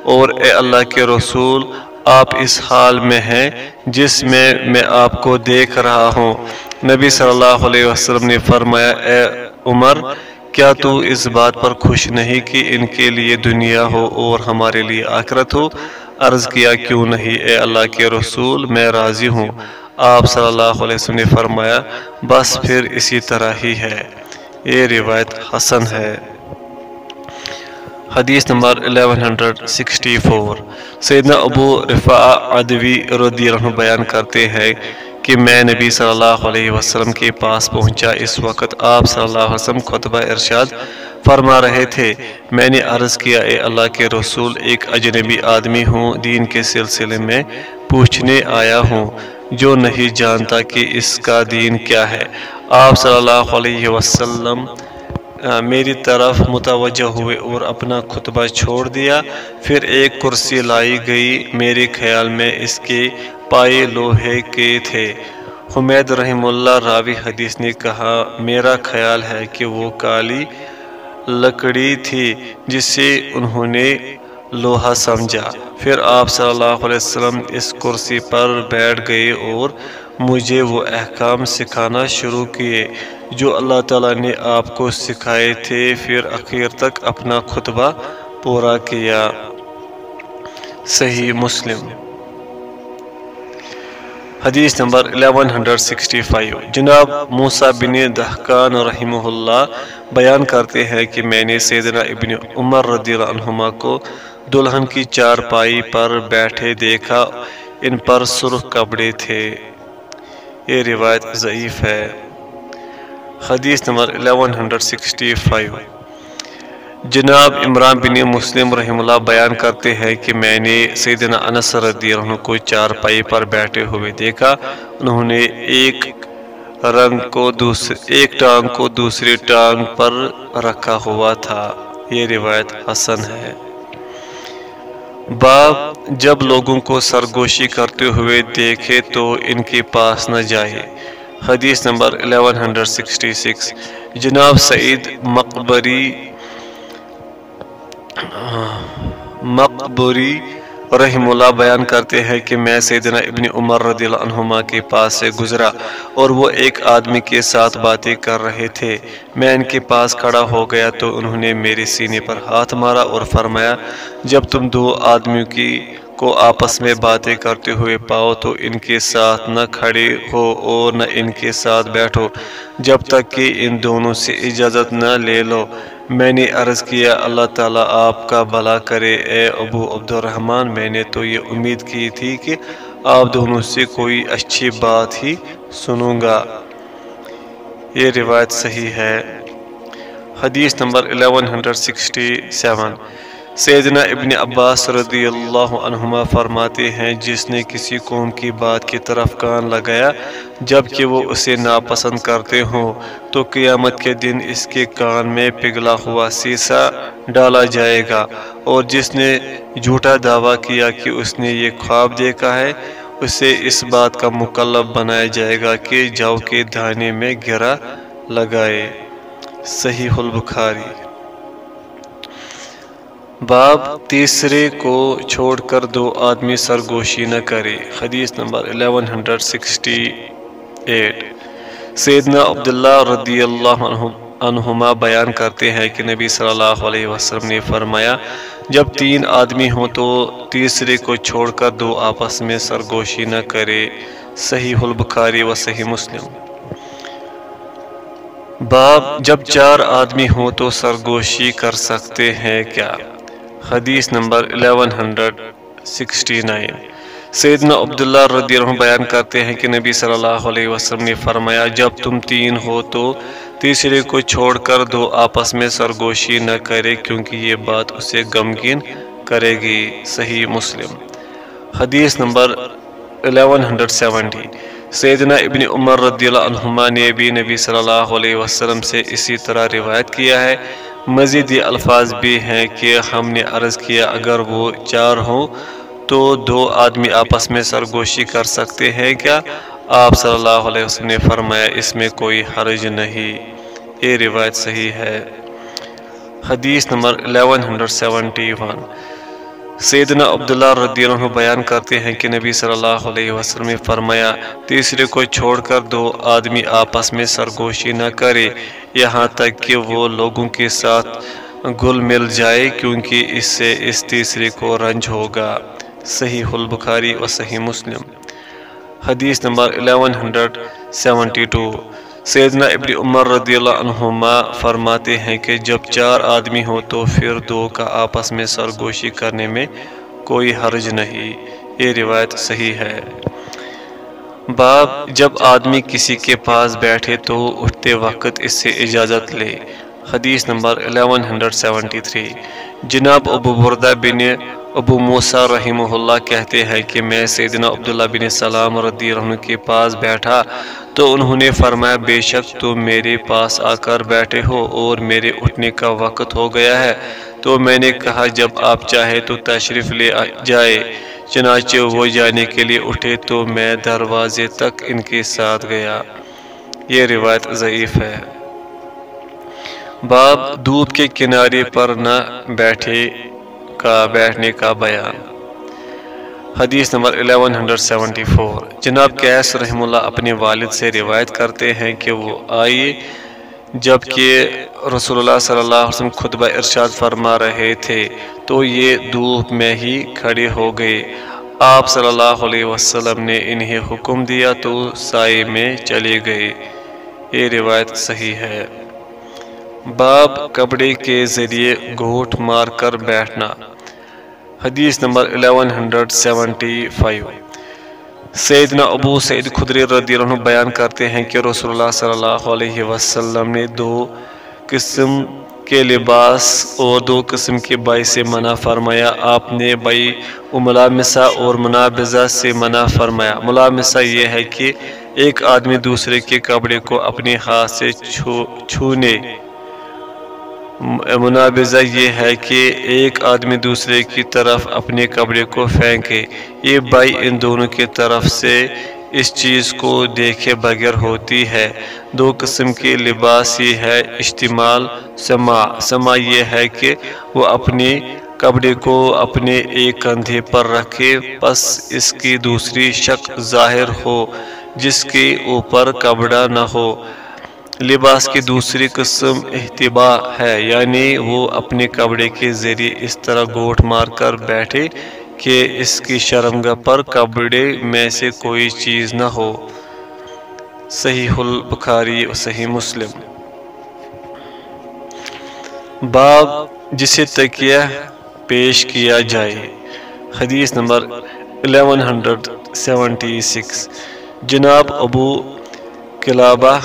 اور اے اللہ کے رسول، آپ اس حال میں ہیں جس میں میں آپ کو دیکھ رہا ہوں۔ نبی صلی اللہ علیہ وسلم نے فرمایا، اے عمر، کیا تو اس بات پر خوش نہیں کہ ان کے لیے دنیا ہو اور ہمارے لیے آخرت ہو؟ عرض کیا، کیوں نہیں؟ اے اللہ کے رسول، میں راضی ہوں۔ آپ صلی اللہ علیہ وسلم نے فرمایا، بس پھر اسی طرح ہی ہے۔ یہ روایت حسن ہے۔ حدیث نمبر 1164 سیدنا ابو رفاع عدوی رضی اللہ عنہ بیان کرتے ہیں کہ میں نبی صلی اللہ علیہ وسلم کے پاس پہنچا۔ اس وقت آپ صلی اللہ علیہ وسلم خطبہ ارشاد فرما رہے تھے۔ میں نے عرض کیا، اے اللہ کے رسول، ایک اجنبی آدمی ہوں، دین کے سلسلے میں پوچھنے آیا ہوں، جو نہیں جانتا کہ اس کا دین کیا ہے۔ آپ صلی اللہ علیہ وسلم میری طرف متوجہ ہوئے اور اپنا خطبہ چھوڑ دیا۔ پھر ایک کرسی لائی گئی میرے خیال میں اس کے پائے لوہے کے تھے۔ حمید رحم اللہ راوی حدیث نے کہا، میرا خیال ہے کہ وہ کالی لکڑی تھی جسے انہوں نے لوہا سمجھا۔ پھر آپ صلی اللہ علیہ وسلم اس کرسی پر بیٹھ گئے اور مجھے وہ احکام سکھانا شروع کیے جو اللہ تعالیٰ نے آپ کو سکھائے تھے، پھر اخیر تک اپنا خطبہ پورا کیا۔ صحیح مسلم۔ حدیث نمبر 1165 جناب موسیٰ بن دہقان رحمہ اللہ بیان کرتے ہیں کہ میں نے سیدنا ابن عمر رضی اللہ عنہما کو دلہن کی چار پائی پر بیٹھے دیکھا، ان پر سرخ کپڑے تھے۔ یہ روایت ضعیف ہے۔ حدیث نمبر 1165 جناب عمران بن مسلم رحم اللہ بیان کرتے ہیں کہ میں نے سیدنا انس رضی اللہ عنہ کو چار پائی پر بیٹھے ہوئے دیکھا۔ انہوں نے ایک رنگ کو دوسرے ایک ٹانگ کو دوسری ٹانگ پر رکھا ہوا تھا۔ یہ روایت حسن ہے۔ باپ جب لوگوں کو سرگوشی کرتے ہوئے دیکھے تو ان کے پاس نہ جائے۔ حدیث نمبر 1166 جناب سعید مقبری مقبری رحم اللہ بیان کرتے ہیں کہ میں سیدنا ابن عمر رضی اللہ عنہما کے پاس سے گزرا اور وہ ایک آدمی کے ساتھ باتیں کر رہے تھے۔ میں ان کے پاس کھڑا ہو گیا تو انہوں نے میرے سینے پر ہاتھ مارا اور فرمایا، جب تم دو آدمیوں کی کو آپس میں باتیں کرتے ہوئے پاؤ تو ان کے ساتھ نہ کھڑے ہو اور نہ ان کے ساتھ بیٹھو۔ جب تک کہ ان دونوں سے اجازت نہ لے لو میں نے عرض کیا، اللہ تعالیٰ آپ کا بھلا کرے۔ اے ابو عبد الرحمن میں نے تو یہ امید کی تھی کہ آپ دونوں سے کوئی اچھی بات ہی سنوں گا۔ یہ روایت صحیح ہے۔ حدیث نمبر 1167 سیدنا ابن عباس رضی اللہ عنہما فرماتے ہیں، جس نے کسی قوم کی بات کی طرف کان لگایا، جبکہ وہ اسے ناپسند کرتے ہوں، تو قیامت کے دن اس کے کان میں پگھلا ہوا سیسا ڈالا جائے گا۔ اور جس نے جھوٹا دعویٰ کیا کہ اس نے یہ خواب دیکھا ہے، اسے اس بات کا مکلب بنایا جائے گا کہ جو کے دھانے میں گرا لگائے۔ صحیح البخاری۔ باب تیسرے کو چھوڑ کر دو آدمی سرگوشی نہ کرے۔ حدیث نمبر 1168 سیدنا عبداللہ رضی اللہ عنہما بیان کرتے ہیں کہ نبی صلی اللہ علیہ وسلم نے فرمایا، جب تین آدمی ہوں تو تیسرے کو چھوڑ کر دو آپس میں سرگوشی نہ کرے۔ صحیح البخاری و صحیح مسلم۔ باب جب چار آدمی ہوں تو سرگوشی کر سکتے ہیں کیا؟ حدیث نمبر 1169 سیدنا عبداللہ رضی اللہ عنہ بیان کرتے ہیں کہ نبی صلی اللہ علیہ وسلم نے فرمایا، جب تم تین ہو تو تیسرے کو چھوڑ کر دو، آپس میں سرگوشی نہ کرے، کیونکہ یہ بات اسے غمگین کرے گی۔ صحیح مسلم۔ حدیث نمبر 1170 سیدنا ابن عمر رضی اللہ عنہما نے بھی نبی صلی اللہ علیہ وسلم سے اسی طرح روایت کیا ہے۔ مزید یہ الفاظ بھی ہیں کہ ہم نے عرض کیا اگر وہ چار ہوں تو دو آدمی آپس میں سرگوشی کر سکتے ہیں کیا؟ آپ صلی اللہ علیہ وسلم نے فرمایا، اس میں کوئی حرج نہیں۔ یہ روایت صحیح ہے۔ حدیث نمبر 1171 سیدنا عبداللہ رضی اللہ عنہ بیان کرتے ہیں کہ نبی صلی اللہ علیہ وسلم نے فرمایا، تیسرے کو چھوڑ کر دو آدمی آپس میں سرگوشی نہ کرے، یہاں تک کہ وہ لوگوں کے ساتھ گل مل جائے کیونکہ اس سے اس تیسرے کو رنج ہوگا۔ صحیح البخاری و صحیح مسلم۔ حدیث نمبر 1172 سیدنا ابن عمر رضی اللہ عنہما فرماتے ہیں کہ جب چار آدمی ہو تو پھر دو کا آپس میں سرگوشی کرنے میں کوئی حرج نہیں۔ یہ روایت صحیح ہے۔ باب جب آدمی کسی کے پاس بیٹھے تو اٹھتے وقت اس سے اجازت لے۔ حدیث نمبر 1173 جناب ابو بردہ بن ابو موسیٰ رحمہ اللہ کہتے ہیں کہ میں سیدنا عبداللہ بن سلام رضی اللہ عنہ کے پاس بیٹھا تو انہوں نے فرمایا، بے شک تم میرے پاس آ کر بیٹھے ہو اور میرے اٹھنے کا وقت ہو گیا ہے۔ تو میں نے کہا، جب آپ چاہے تو تشریف لے جائے، چنانچہ وہ جانے کے لیے اٹھے تو میں دروازے تک ان کے ساتھ گیا۔ یہ روایت ضعیف ہے۔ باب دودھ کے کنارے پر نہ بیٹھے۔ کا بیٹھنے کا بیان۔ حدیث نمبر 1174 جناب کیس رحم اللہ اپنے والد سے روایت کرتے ہیں کہ وہ آئیے جبکہ رسول اللہ صلی اللہ علیہ وسلم خطبہ ارشاد فرما رہے تھے، تو یہ دھوپ میں ہی کھڑے ہو گئے۔ آپ صلی اللہ علیہ وسلم نے انہیں حکم دیا تو سائے میں چلے گئے۔ یہ روایت صحیح ہے۔ باب کپڑے کے ذریعے گھوٹ مار کر بیٹھنا۔ حدیث نمبر 1175 سیدنا ابو سید خدری رضی اللہ عنہ بیان کرتے ہیں کہ رسول اللہ صلی اللہ علیہ وسلم نے دو قسم کے لباس اور دو قسم کے بائی سے منع فرمایا۔ آپ نے بائی و ملامسہ اور منابضہ سے منع فرمایا۔ ملامسہ یہ ہے کہ ایک آدمی دوسرے کے کپڑے کو اپنے ہاتھ سے چھونے منابضہ یہ ہے کہ ایک آدمی دوسرے کی طرف اپنے کپڑے کو پھینکے، یہ بائی ان دونوں کی طرف سے اس چیز کو دیکھے بغیر ہوتی ہے۔ دو قسم کے لباس یہ ہے، اشتمال، سما۔ سما یہ ہے کہ وہ اپنے کپڑے کو اپنے ایک کندھے پر رکھے، پس اس کی دوسری شک ظاہر ہو، جس کے اوپر کپڑا نہ ہو۔ لباس کی دوسری قسم احتبا ہے یعنی وہ اپنے کپڑے کے ذریعے اس طرح گوٹ مار کر بیٹھے کہ اس کی شرمگاہ پر کپڑے میں سے کوئی چیز نہ ہو۔ صحیح البخاری و صحیح مسلم۔ باب جسے تکیہ پیش کیا جائے۔ حدیث نمبر 1176 جناب ابو کلابہ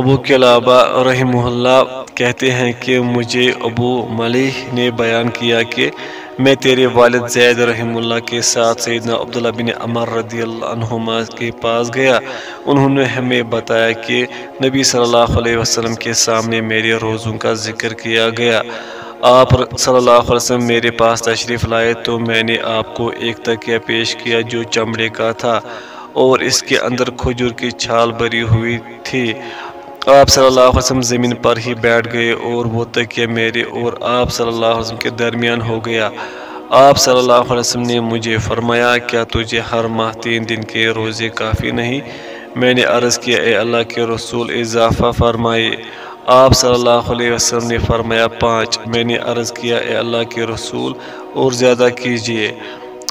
ابو کلابہ رحمہ اللہ کہتے ہیں کہ مجھے ابو ملیح نے بیان کیا کہ میں تیرے والد زید رحم اللہ کے ساتھ سیدنا عبداللہ بن عمر رضی اللہ عنہما کے پاس گیا۔ انہوں نے ہمیں بتایا کہ نبی صلی اللہ علیہ وسلم کے سامنے میرے روزوں کا ذکر کیا گیا۔ آپ صلی اللہ علیہ وسلم میرے پاس تشریف لائے تو میں نے آپ کو ایک تکیہ پیش کیا جو چمڑے کا تھا اور اس کے اندر کھجور کی چھال بری ہوئی تھی۔ آپ صلی اللہ علیہ وسلم زمین پر ہی بیٹھ گئے اور وہ تکیہ میرے اور آپ صلی اللہ علیہ وسلم کے درمیان ہو گیا۔ آپ صلی اللہ علیہ وسلم نے مجھے فرمایا، کیا تجھے ہر ماہ تین دن کے روزے کافی نہیں؟ میں نے عرض کیا، اے اللہ کے رسول، اضافہ فرمائے۔ آپ صلی اللہ علیہ وسلم نے فرمایا، پانچ۔ میں نے عرض کیا، اے اللہ کے رسول، اور زیادہ کیجیے۔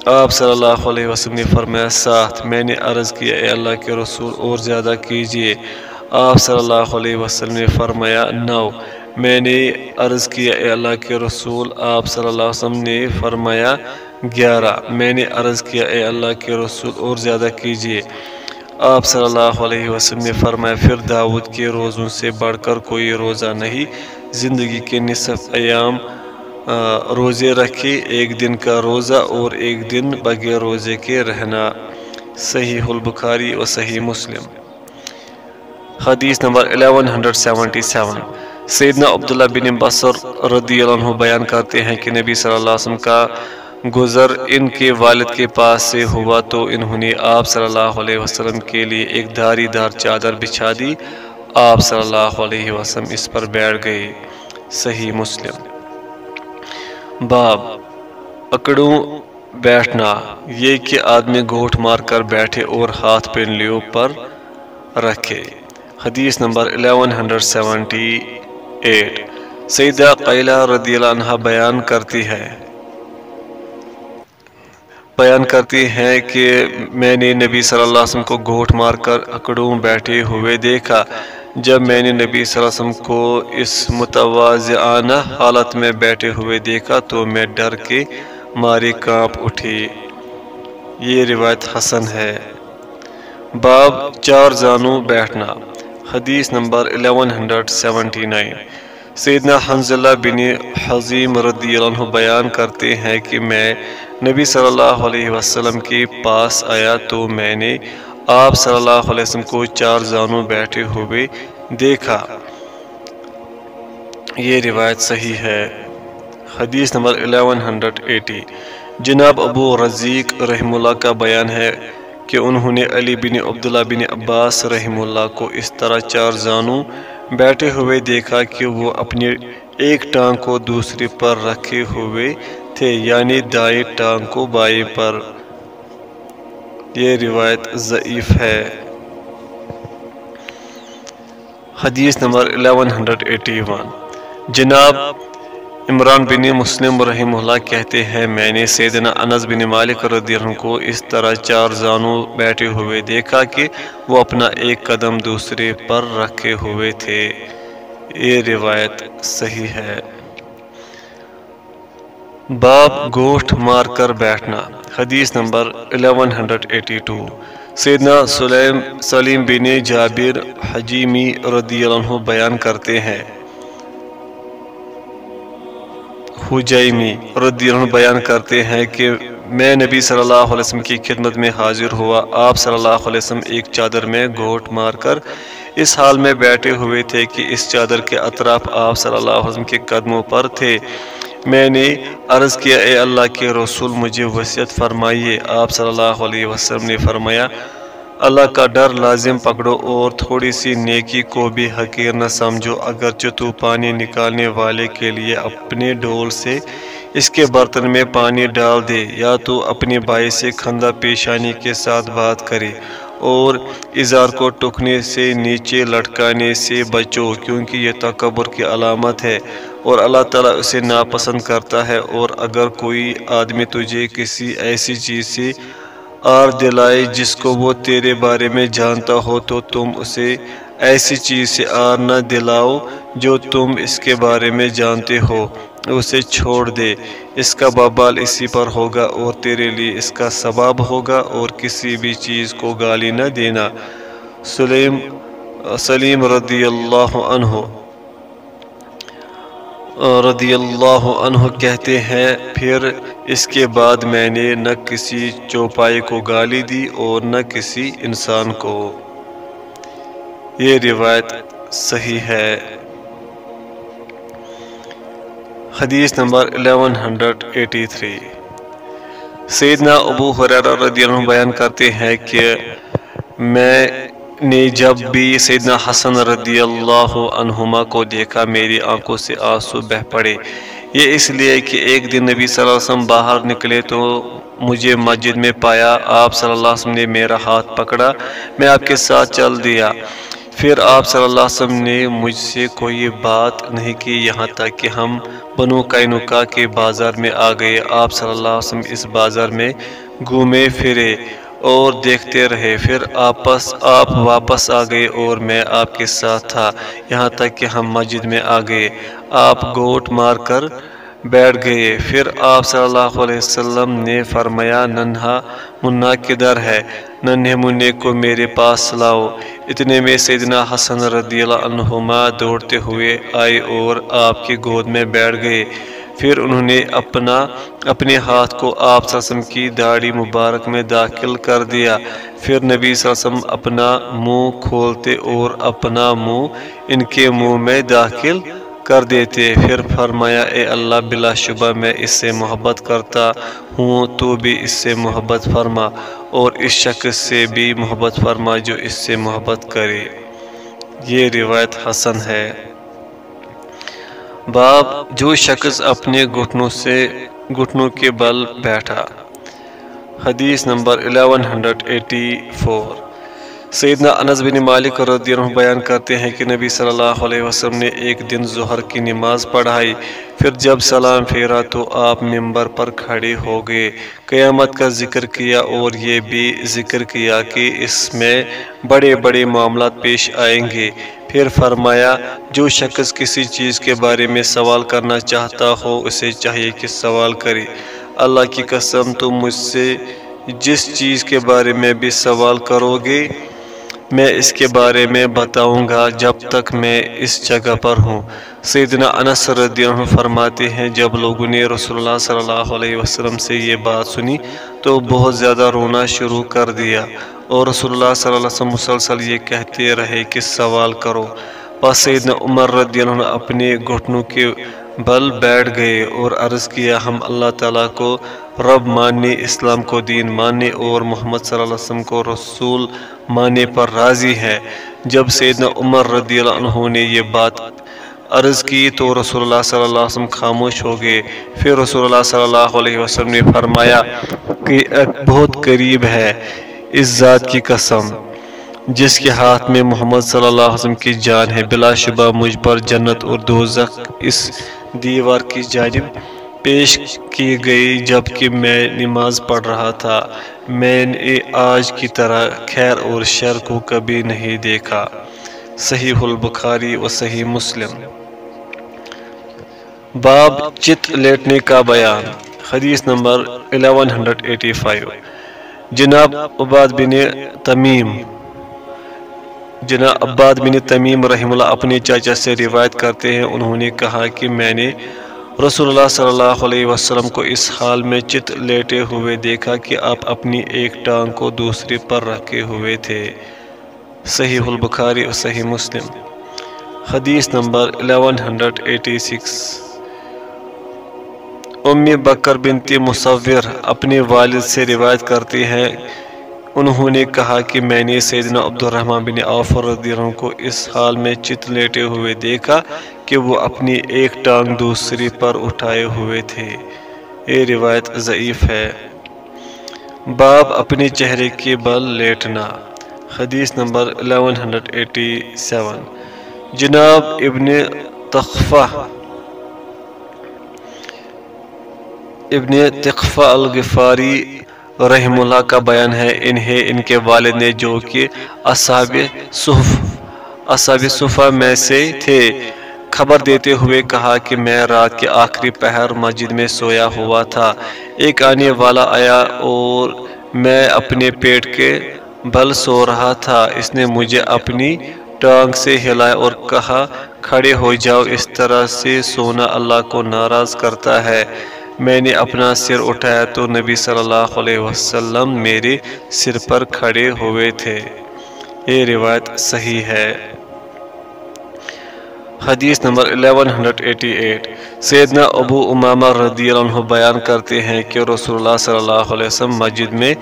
آپ صلی اللہ علیہ وسلم نے فرمایا، سات۔ میں نے عرض کیا، اے اللہ کے رسول، اور زیادہ کیجیے۔ آپ صلی اللہ علیہ وسلم نے فرمایا نو میں نے عرض کیا، اے اللہ کے رسول، آپ صلی اللہ علیہ وسلم نے فرمایا، گیارہ، میں نے عرض کیا، اے اللہ کے رسول، اور زیادہ کیجیے آپ صلی اللہ علیہ وسلم نے فرمایا، پھر داود کے روزوں سے بڑھ کر کوئی روزہ نہیں، زندگی کے نصف ایام روزے رکھے، ایک دن کا روزہ اور ایک دن بغیر روزے کے رہنا۔ صحیح البخاری و صحیح مسلم۔ حدیث نمبر 1177 سیدنا عبداللہ بن بصر رضی اللہ عنہ بیان کرتے ہیں کہ نبی صلی اللہ علیہ وسلم کا گزر ان کے والد کے پاس سے ہوا تو انہوں نے آپ صلی اللہ علیہ وسلم کے لیے ایک دھاری دار چادر بچھا دی۔ آپ صلی اللہ علیہ وسلم اس پر بیٹھ گئے۔ صحیح مسلم۔ باب، اکڑوں بیٹھنا۔ یہ کہ آدمی گھوٹ مار کر بیٹھے اور ہاتھ پنڈلیوں پر رکھے۔ حدیث نمبر 1178 سیدہ قیلہ رضی اللہ عنہ بیان کرتی ہے۔ بیان کرتی ہیں کہ میں نے نبی صلی اللہ علیہ وسلم کو گھوٹ مار کر اکڑوں بیٹھے ہوئے دیکھا۔ جب میں نے نبی صلی اللہ علیہ وسلم کو اس متوازعانہ حالت میں بیٹھے ہوئے دیکھا تو میں ڈر کے ماری کانپ اٹھی۔ یہ روایت حسن ہے۔ باب چار زانو بیٹھنا۔ حدیث نمبر 1179 سیدنا حنزلہ بن حضیم رضی اللہ عنہ بیان کرتے ہیں کہ میں نبی صلی اللہ علیہ وسلم کے پاس آیا تو میں نے آپ صلی اللہ علیہ وسلم کو چار زانوں بیٹھے ہوئے دیکھا۔ یہ روایت صحیح ہے۔ حدیث نمبر 1180 جناب ابو رزیق رحم اللہ کا بیان ہے۔ کہ انہوں نے علی بن عبداللہ بن عباس رحم اللہ کو اس طرح چار زانوں بیٹھے ہوئے دیکھا کہ وہ اپنی ایک ٹانگ کو دوسری پر رکھے ہوئے تھے یعنی دائیں ٹانگ کو بائیں پر۔ یہ روایت ضعیف ہے۔ حدیث نمبر 1181 جناب عمران بن مسلم رحم اللہ کہتے ہیں، میں نے سیدنا انس بن مالک رضی اللہ عنہ کو اس طرح چار زانوں بیٹھے ہوئے دیکھا کہ وہ اپنا ایک قدم دوسرے پر رکھے ہوئے تھے۔ یہ روایت صحیح ہے۔ باب گوشت مار کر بیٹھنا۔ حدیث نمبر 1182 سیدنا سلیم سلیم بن جابر حجیمی رضی اللہ عنہ بیان کرتے ہیں۔ حجیمی رضی اللہ عنہ بیان کرتے ہیں کہ میں نبی صلی اللہ علیہ وسلم کی خدمت میں حاضر ہوا۔ آپ صلی اللہ علیہ وسلم ایک چادر میں گھوٹ مار کر اس حال میں بیٹھے ہوئے تھے کہ اس چادر کے اطراف آپ صلی اللہ علیہ وسلم کے قدموں پر تھے۔ میں نے عرض کیا، اے اللہ کے رسول، مجھے وصیت فرمائیے۔ آپ صلی اللہ علیہ وسلم نے فرمایا اللہ کا ڈر لازم پکڑو اور تھوڑی سی نیکی کو بھی حقیر نہ سمجھو۔ اگرچہ تو پانی نکالنے والے کے لیے اپنے ڈول سے اس کے برتن میں پانی ڈال دے، یا تو اپنے بائی سے کھندہ پیشانی کے ساتھ بات کرے اور اظہار کو ٹکنے سے نیچے لٹکانے سے بچو، کیونکہ یہ تکبر کی علامت ہے اور اللہ تعالیٰ اسے ناپسند کرتا ہے۔ اور اگر کوئی آدمی تجھے کسی ایسی چیز سے آر دلائے جس کو وہ تیرے بارے میں جانتا ہو تو تم اسے ایسی چیز سے آر نہ دلاؤ جو تم اس کے بارے میں جانتے ہو۔ اسے چھوڑ دے۔ اس کا بابال اسی پر ہوگا اور تیرے لیے اس کا سباب ہوگا اور کسی بھی چیز کو گالی نہ دینا۔ سلیم سلیم رضی اللہ عنہ۔ رضی اللہ عنہ کہتے ہیں، پھر اس کے بعد میں نے نہ کسی چوپائی کو گالی دی اور نہ کسی انسان کو۔ یہ روایت صحیح ہے۔ حدیث نمبر 1183 سیدنا ابو حریرہ رضی اللہ عنہ بیان کرتے ہیں کہ میں نے جب بھی سیدنا حسن رضی اللہ عنہما کو دیکھا، میری آنکھوں سے آنسو بہ پڑے۔ یہ اس لیے کہ ایک دن نبی صلی اللہ علیہ وسلم باہر نکلے تو مجھے مسجد میں پایا۔ آپ صلی اللہ علیہ وسلم نے میرا ہاتھ پکڑا، میں آپ کے ساتھ چل دیا۔ پھر آپ صلی اللہ علیہ وسلم نے مجھ سے کوئی بات نہیں کی۔ یہاں تک کہ ہم بنو کائنکا کے بازار میں آ گئے۔ آپ صلی اللہ علیہ وسلم اس بازار میں گھومے پھرے۔ اور دیکھتے رہے۔ پھر آپس، آپ واپس آ گئے اور میں آپ کے ساتھ تھا۔ یہاں تک کہ ہم مسجد میں آ گئے۔ آپ گوٹ مار کر بیٹھ گئے۔ پھر آپ صلی اللہ علیہ وسلم نے فرمایا ننہا منا کدھر ہے؟ ننھے منع کو میرے پاس لاؤ۔ اتنے میں سیدنا حسن رضی اللہ عنہما دوڑتے ہوئے آئے اور آپ کی گود میں بیٹھ گئے۔ پھر انہوں نے اپنا، اپنے ہاتھ کو آپ صلی اللہ علیہ وسلم کی داڑھی مبارک میں داخل کر دیا۔ پھر نبی صلی اللہ علیہ وسلم اپنا منہ کھولتے اور اپنا منہ ان کے منہ میں داخل کر دیتے۔ پھر فرمایا، اے اللہ، بلا شبہ میں اس سے محبت کرتا ہوں، تو بھی اس سے محبت فرما اور اس شخص سے بھی محبت فرما جو اس سے محبت کرے۔ یہ روایت حسن ہے۔ باب جو شخص اپنے گھٹنوں سے گھٹنوں کے بل بیٹھا۔ حدیث نمبر 1184 سیدنا انس بن مالک رضی اللہ عنہ بیان کرتے ہیں کہ نبی صلی اللہ علیہ وسلم نے ایک دن ظہر کی نماز پڑھائی۔ پھر جب سلام پھیرا تو آپ ممبر پر کھڑے ہو گئے۔ قیامت کا ذکر کیا اور یہ بھی ذکر کیا کہ اس میں بڑے بڑے معاملات پیش آئیں گے۔ پھر فرمایا، جو شخص کسی چیز کے بارے میں سوال کرنا چاہتا ہو، اسے چاہیے کہ سوال کرے۔ اللہ کی قسم، تم مجھ سے جس چیز کے بارے میں بھی سوال کرو گے میں اس کے بارے میں بتاؤں گا جب تک میں اس جگہ پر ہوں۔ سیدنا انس رضی اللہ عنہ فرماتے ہیں، جب لوگوں نے رسول اللہ صلی اللہ علیہ وسلم سے یہ بات سنی تو بہت زیادہ رونا شروع کر دیا اور رسول اللہ صلی اللہ علیہ وسلم مسلسل یہ کہتے رہے کہ سوال کرو۔ پس سیدنا عمر رضی اللہ عنہ اپنے گھٹنوں کے بل بیٹھ گئے اور عرض کیا، ہم اللہ تعالیٰ کو رب ماننے، اسلام کو دین ماننے اور محمد صلی اللہ علیہ وسلم کو رسول ماننے پر راضی ہے جب سیدنا عمر رضی اللہ عنہ نے یہ بات عرض کی تو رسول اللہ صلی اللہ علیہ وسلم خاموش ہو گئے۔ پھر رسول اللہ صلی اللہ علیہ وسلم نے فرمایا کہ بہت قریب ہے اس ذات کی قسم، جس کے ہاتھ میں محمد صلی اللہ علیہ وسلم کی جان ہے۔ بلا شبہ مجھ پر جنت اور دوزخ اس دیوار کی جانب پیش کی گئی جبکہ میں نماز پڑھ رہا تھا۔ میں نے آج کی طرح خیر اور شر کو کبھی نہیں دیکھا۔ صحیح البخاری و صحیح مسلم۔ باب چت لیٹنے کا بیان۔ حدیث نمبر 1185 جناب عباد بن تمیم۔ جناب عباد بن تمیم رحم اللہ اپنے چاچا سے روایت کرتے ہیں۔ انہوں نے کہا کہ میں نے رسول اللہ صلی اللہ علیہ وسلم کو اس حال میں چت لیٹے ہوئے دیکھا کہ آپ اپنی ایک ٹانگ کو دوسری پر رکھے ہوئے تھے۔ صحیح البخاری اور صحیح مسلم۔ حدیث نمبر 1186 امی بکر بنتی مصور اپنے والد سے روایت کرتی ہیں انہوں نے کہا کہ میں نے سیدنا عبد الرحمن بن رضی اللہ عنہ کو اس حال میں چت لیٹے ہوئے دیکھا کہ وہ اپنی ایک ٹانگ دوسری پر اٹھائے ہوئے تھے۔ یہ روایت ضعیف ہے۔ باب اپنے چہرے کے بل لیٹنا۔ حدیث نمبر 1187 جناب ابن تخفہ۔ ابن تخفہ الغفاری رحم اللہ کا بیان ہے، انہیں ان کے والد نے جو کہ اصحاب صحف اصحاب صفہ میں سے تھے، خبر دیتے ہوئے کہا کہ میں رات کے آخری پہر مسجد میں سویا ہوا تھا۔ ایک آنے والا آیا اور میں اپنے پیٹ کے بل سو رہا تھا۔ اس نے مجھے اپنی ٹانگ سے ہلایا اور کہا، کھڑے ہو جاؤ، اس طرح سے سونا اللہ کو ناراض کرتا ہے۔ میں نے اپنا سر اٹھایا تو نبی صلی اللہ علیہ وسلم میرے سر پر کھڑے ہوئے تھے۔ یہ روایت صحیح ہے۔ حدیث نمبر 1188 سیدنا ابو امامہ رضی اللہ عنہ بیان کرتے ہیں کہ رسول اللہ صلی اللہ علیہ وسلم مسجد میں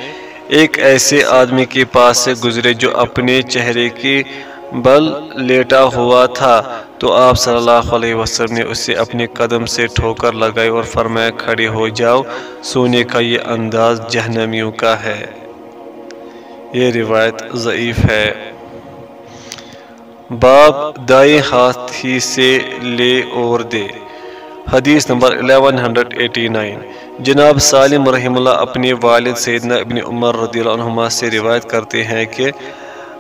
ایک ایسے آدمی کے پاس سے گزرے جو اپنے چہرے کی بل لیٹا ہوا تھا۔ تو آپ صلی اللہ علیہ وسلم نے اسے اپنے قدم سے ٹھوکر لگائی اور فرمایا، کھڑے ہو جاؤ، سونے کا یہ انداز جہنمیوں کا ہے۔ یہ روایت ضعیف ہے۔ باب دائیں ہاتھ ہی سے لے اور دے۔ حدیث نمبر 1189 جناب سالم رحم اللہ اپنے والد سیدنا ابن عمر رضی اللہ عنہ سے روایت کرتے ہیں کہ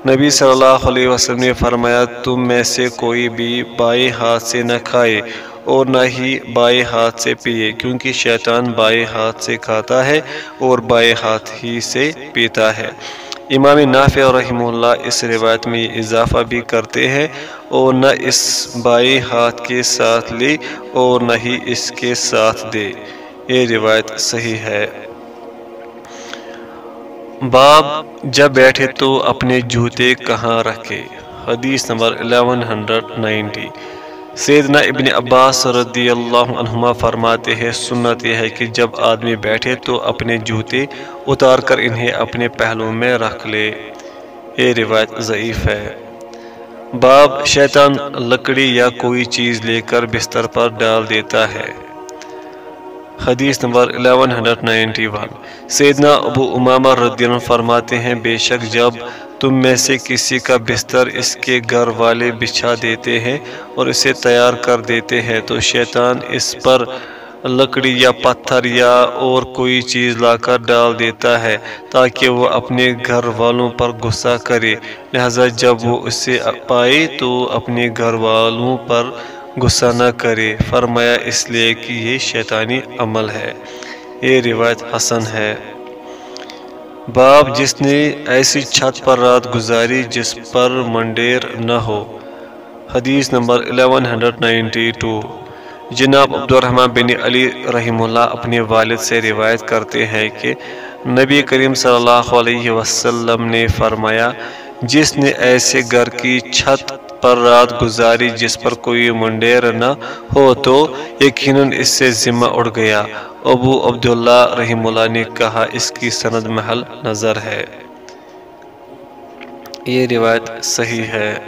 نبی صلی اللہ علیہ وسلم نے فرمایا، تم میں سے کوئی بھی بائیں ہاتھ سے نہ کھائے اور نہ ہی بائیں ہاتھ سے پیے، کیونکہ شیطان بائیں ہاتھ سے کھاتا ہے اور بائیں ہاتھ ہی سے پیتا ہے۔ امام نافع رحمہ اللہ اس روایت میں اضافہ بھی کرتے ہیں، اور نہ اس بائیں ہاتھ کے ساتھ لے اور نہ ہی اس کے ساتھ دے۔ یہ روایت صحیح ہے۔ باب، جب بیٹھے تو اپنے جوتے کہاں رکھے؟ حدیث نمبر 1190 سیدنا ابن عباس رضی اللہ عنہما فرماتے ہیں، سنت یہ ہے کہ جب آدمی بیٹھے تو اپنے جوتے اتار کر انہیں اپنے پہلوں میں رکھ لے۔ یہ روایت ضعیف ہے۔ باب، شیطان لکڑی یا کوئی چیز لے کر بستر پر ڈال دیتا ہے۔ حدیث نمبر 1191 سیدنا ابو امامہ رضی اللہ فرماتے ہیں، بے شک جب تم میں سے کسی کا بستر اس کے گھر والے بچھا دیتے ہیں اور اسے تیار کر دیتے ہیں، تو شیطان اس پر لکڑی یا پتھر یا اور کوئی چیز لا کر ڈال دیتا ہے تاکہ وہ اپنے گھر والوں پر غصہ کرے۔ لہذا جب وہ اسے پائے، تو اپنے گھر والوں پر غصہ نہ کرے۔ فرمایا، اس لیے کہ یہ شیطانی عمل ہے۔ یہ روایت حسن ہے۔ باب جس نے ایسی چھت پر رات گزاری جس پر منڈیر نہ ہو۔ حدیث نمبر 1192 جناب عبد الرحمن بن علی رحم اللہ اپنے والد سے روایت کرتے ہیں کہ نبی کریم صلی اللہ علیہ وسلم نے فرمایا، جس نے ایسے گھر کی چھت پر رات گزاری جس پر کوئی منڈیر نہ ہو تو یقیناً اس سے ذمہ اڑ گیا۔ ابو عبداللہ رحم اللہ نے کہا، اس کی سند محل نظر ہے۔ یہ روایت صحیح ہے۔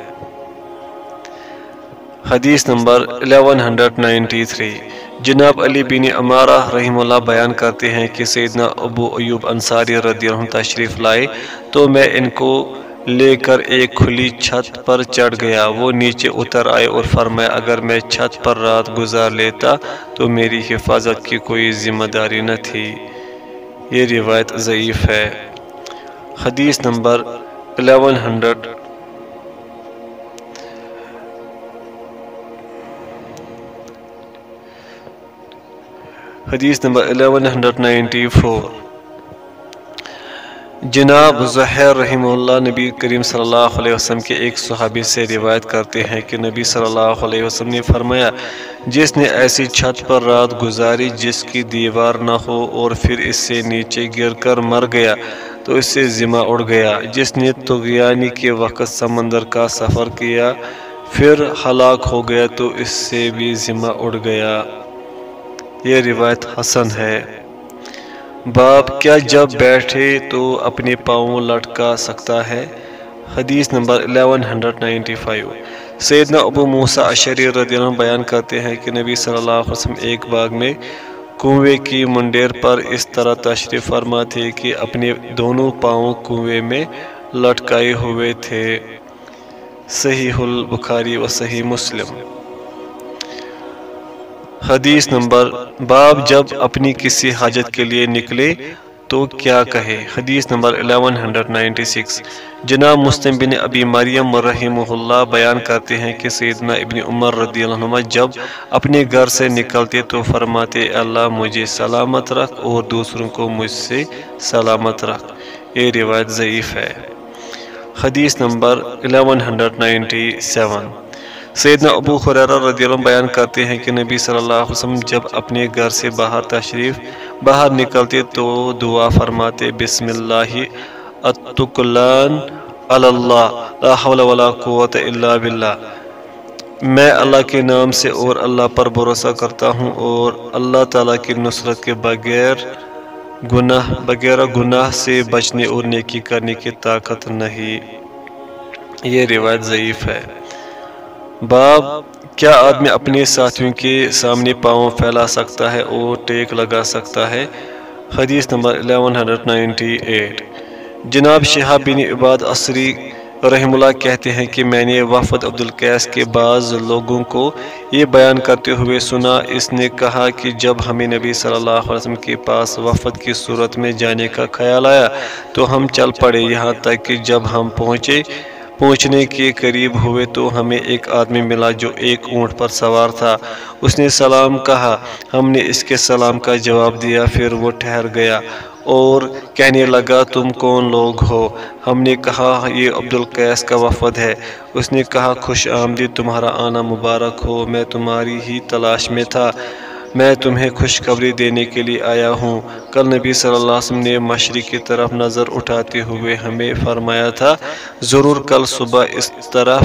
حدیث نمبر 1193 جناب علی بن امارہ رحم اللہ بیان کرتے ہیں کہ سیدنا ابو ایوب انصاری رضی اللہ عنہ تشریف لائے تو میں ان کو لے کر ایک کھلی چھت پر چڑھ گیا۔ وہ نیچے اتر آئے اور فرمایا، اگر میں چھت پر رات گزار لیتا تو میری حفاظت کی کوئی ذمہ داری نہ تھی۔ یہ روایت ضعیف ہے۔ حدیث نمبر 1100 حدیث نمبر 1194 جناب ظہر رحمہ اللہ نبی کریم صلی اللہ علیہ وسلم کے ایک صحابی سے روایت کرتے ہیں کہ نبی صلی اللہ علیہ وسلم نے فرمایا، جس نے ایسی چھت پر رات گزاری جس کی دیوار نہ ہو اور پھر اس سے نیچے گر کر مر گیا، تو اس سے ذمہ اڑ گیا۔ جس نے تغیانی کے وقت سمندر کا سفر کیا، پھر ہلاک ہو گیا، تو اس سے بھی ذمہ اڑ گیا۔ یہ روایت حسن ہے۔ باپ کیا جب بیٹھے تو اپنے پاؤں لٹکا سکتا ہے؟ حدیث نمبر 1195 سیدنا ابو موسیٰ عشری رضی اللہ عنہ بیان کرتے ہیں کہ نبی صلی اللہ علیہ وسلم ایک باغ میں کنویں کی منڈیر پر اس طرح تشریف فرما تھے کہ اپنے دونوں پاؤں کنویں میں لٹکائے ہوئے تھے۔ صحیح البخاری و صحیح مسلم۔ حدیث نمبر باب جب اپنی کسی حاجت کے لیے نکلے تو کیا کہے؟ حدیث نمبر 1196 جناب مسلم بن ابی مریم رحمہ اللہ بیان کرتے ہیں کہ سیدنا ابن عمر رضی اللہ عنہ جب اپنے گھر سے نکلتے تو فرماتے، اللہ مجھے سلامت رکھ اور دوسروں کو مجھ سے سلامت رکھ۔ یہ روایت ضعیف ہے۔ حدیث نمبر 1197 سیدنا ابو خریرہ رضی اللہ عنہ بیان کرتے ہیں کہ نبی صلی اللہ علیہ وسلم جب اپنے گھر سے باہر تشریف، باہر نکلتے تو دعا فرماتے، بسم اللہ اتقلان اللہ لا حول ولا قوت الا باللہ۔ میں اللہ کے نام سے اور اللہ پر بھروسہ کرتا ہوں اور اللہ تعالیٰ کی نصرت کے بغیر گناہ بغیر گناہ سے بچنے اور نیکی کرنے کی طاقت نہیں۔ یہ روایت ضعیف ہے۔ باب، کیا آدمی اپنے ساتھیوں کے سامنے پاؤں پھیلا سکتا ہے اور ٹیک لگا سکتا ہے؟ حدیث نمبر 1198 جناب شہاب بن عباد عصری رحم اللہ کہتے ہیں کہ میں نے وفد عبدالقیس کے بعض لوگوں کو یہ بیان کرتے ہوئے سنا۔ اس نے کہا کہ جب ہمیں نبی صلی اللہ علیہ وسلم کے پاس وفد کی صورت میں جانے کا خیال آیا تو ہم چل پڑے یہاں تک کہ جب ہم پہنچے پہنچنے کے قریب ہوئے تو ہمیں ایک آدمی ملا جو ایک اونٹ پر سوار تھا۔ اس نے سلام کہا۔ ہم نے اس کے سلام کا جواب دیا، پھر وہ ٹھہر گیا اور کہنے لگا، تم کون لوگ ہو؟ ہم نے کہا، یہ عبدالقیس کا وفد ہے۔ اس نے کہا، خوش آمدید، تمہارا آنا مبارک ہو، میں تمہاری ہی تلاش میں تھا۔ میں تمہیں خوشخبری دینے کے لیے آیا ہوں۔ کل نبی صلی اللہ علیہ وسلم نے مشرق کی طرف نظر اٹھاتے ہوئے ہمیں فرمایا تھا، ضرور کل صبح اس طرف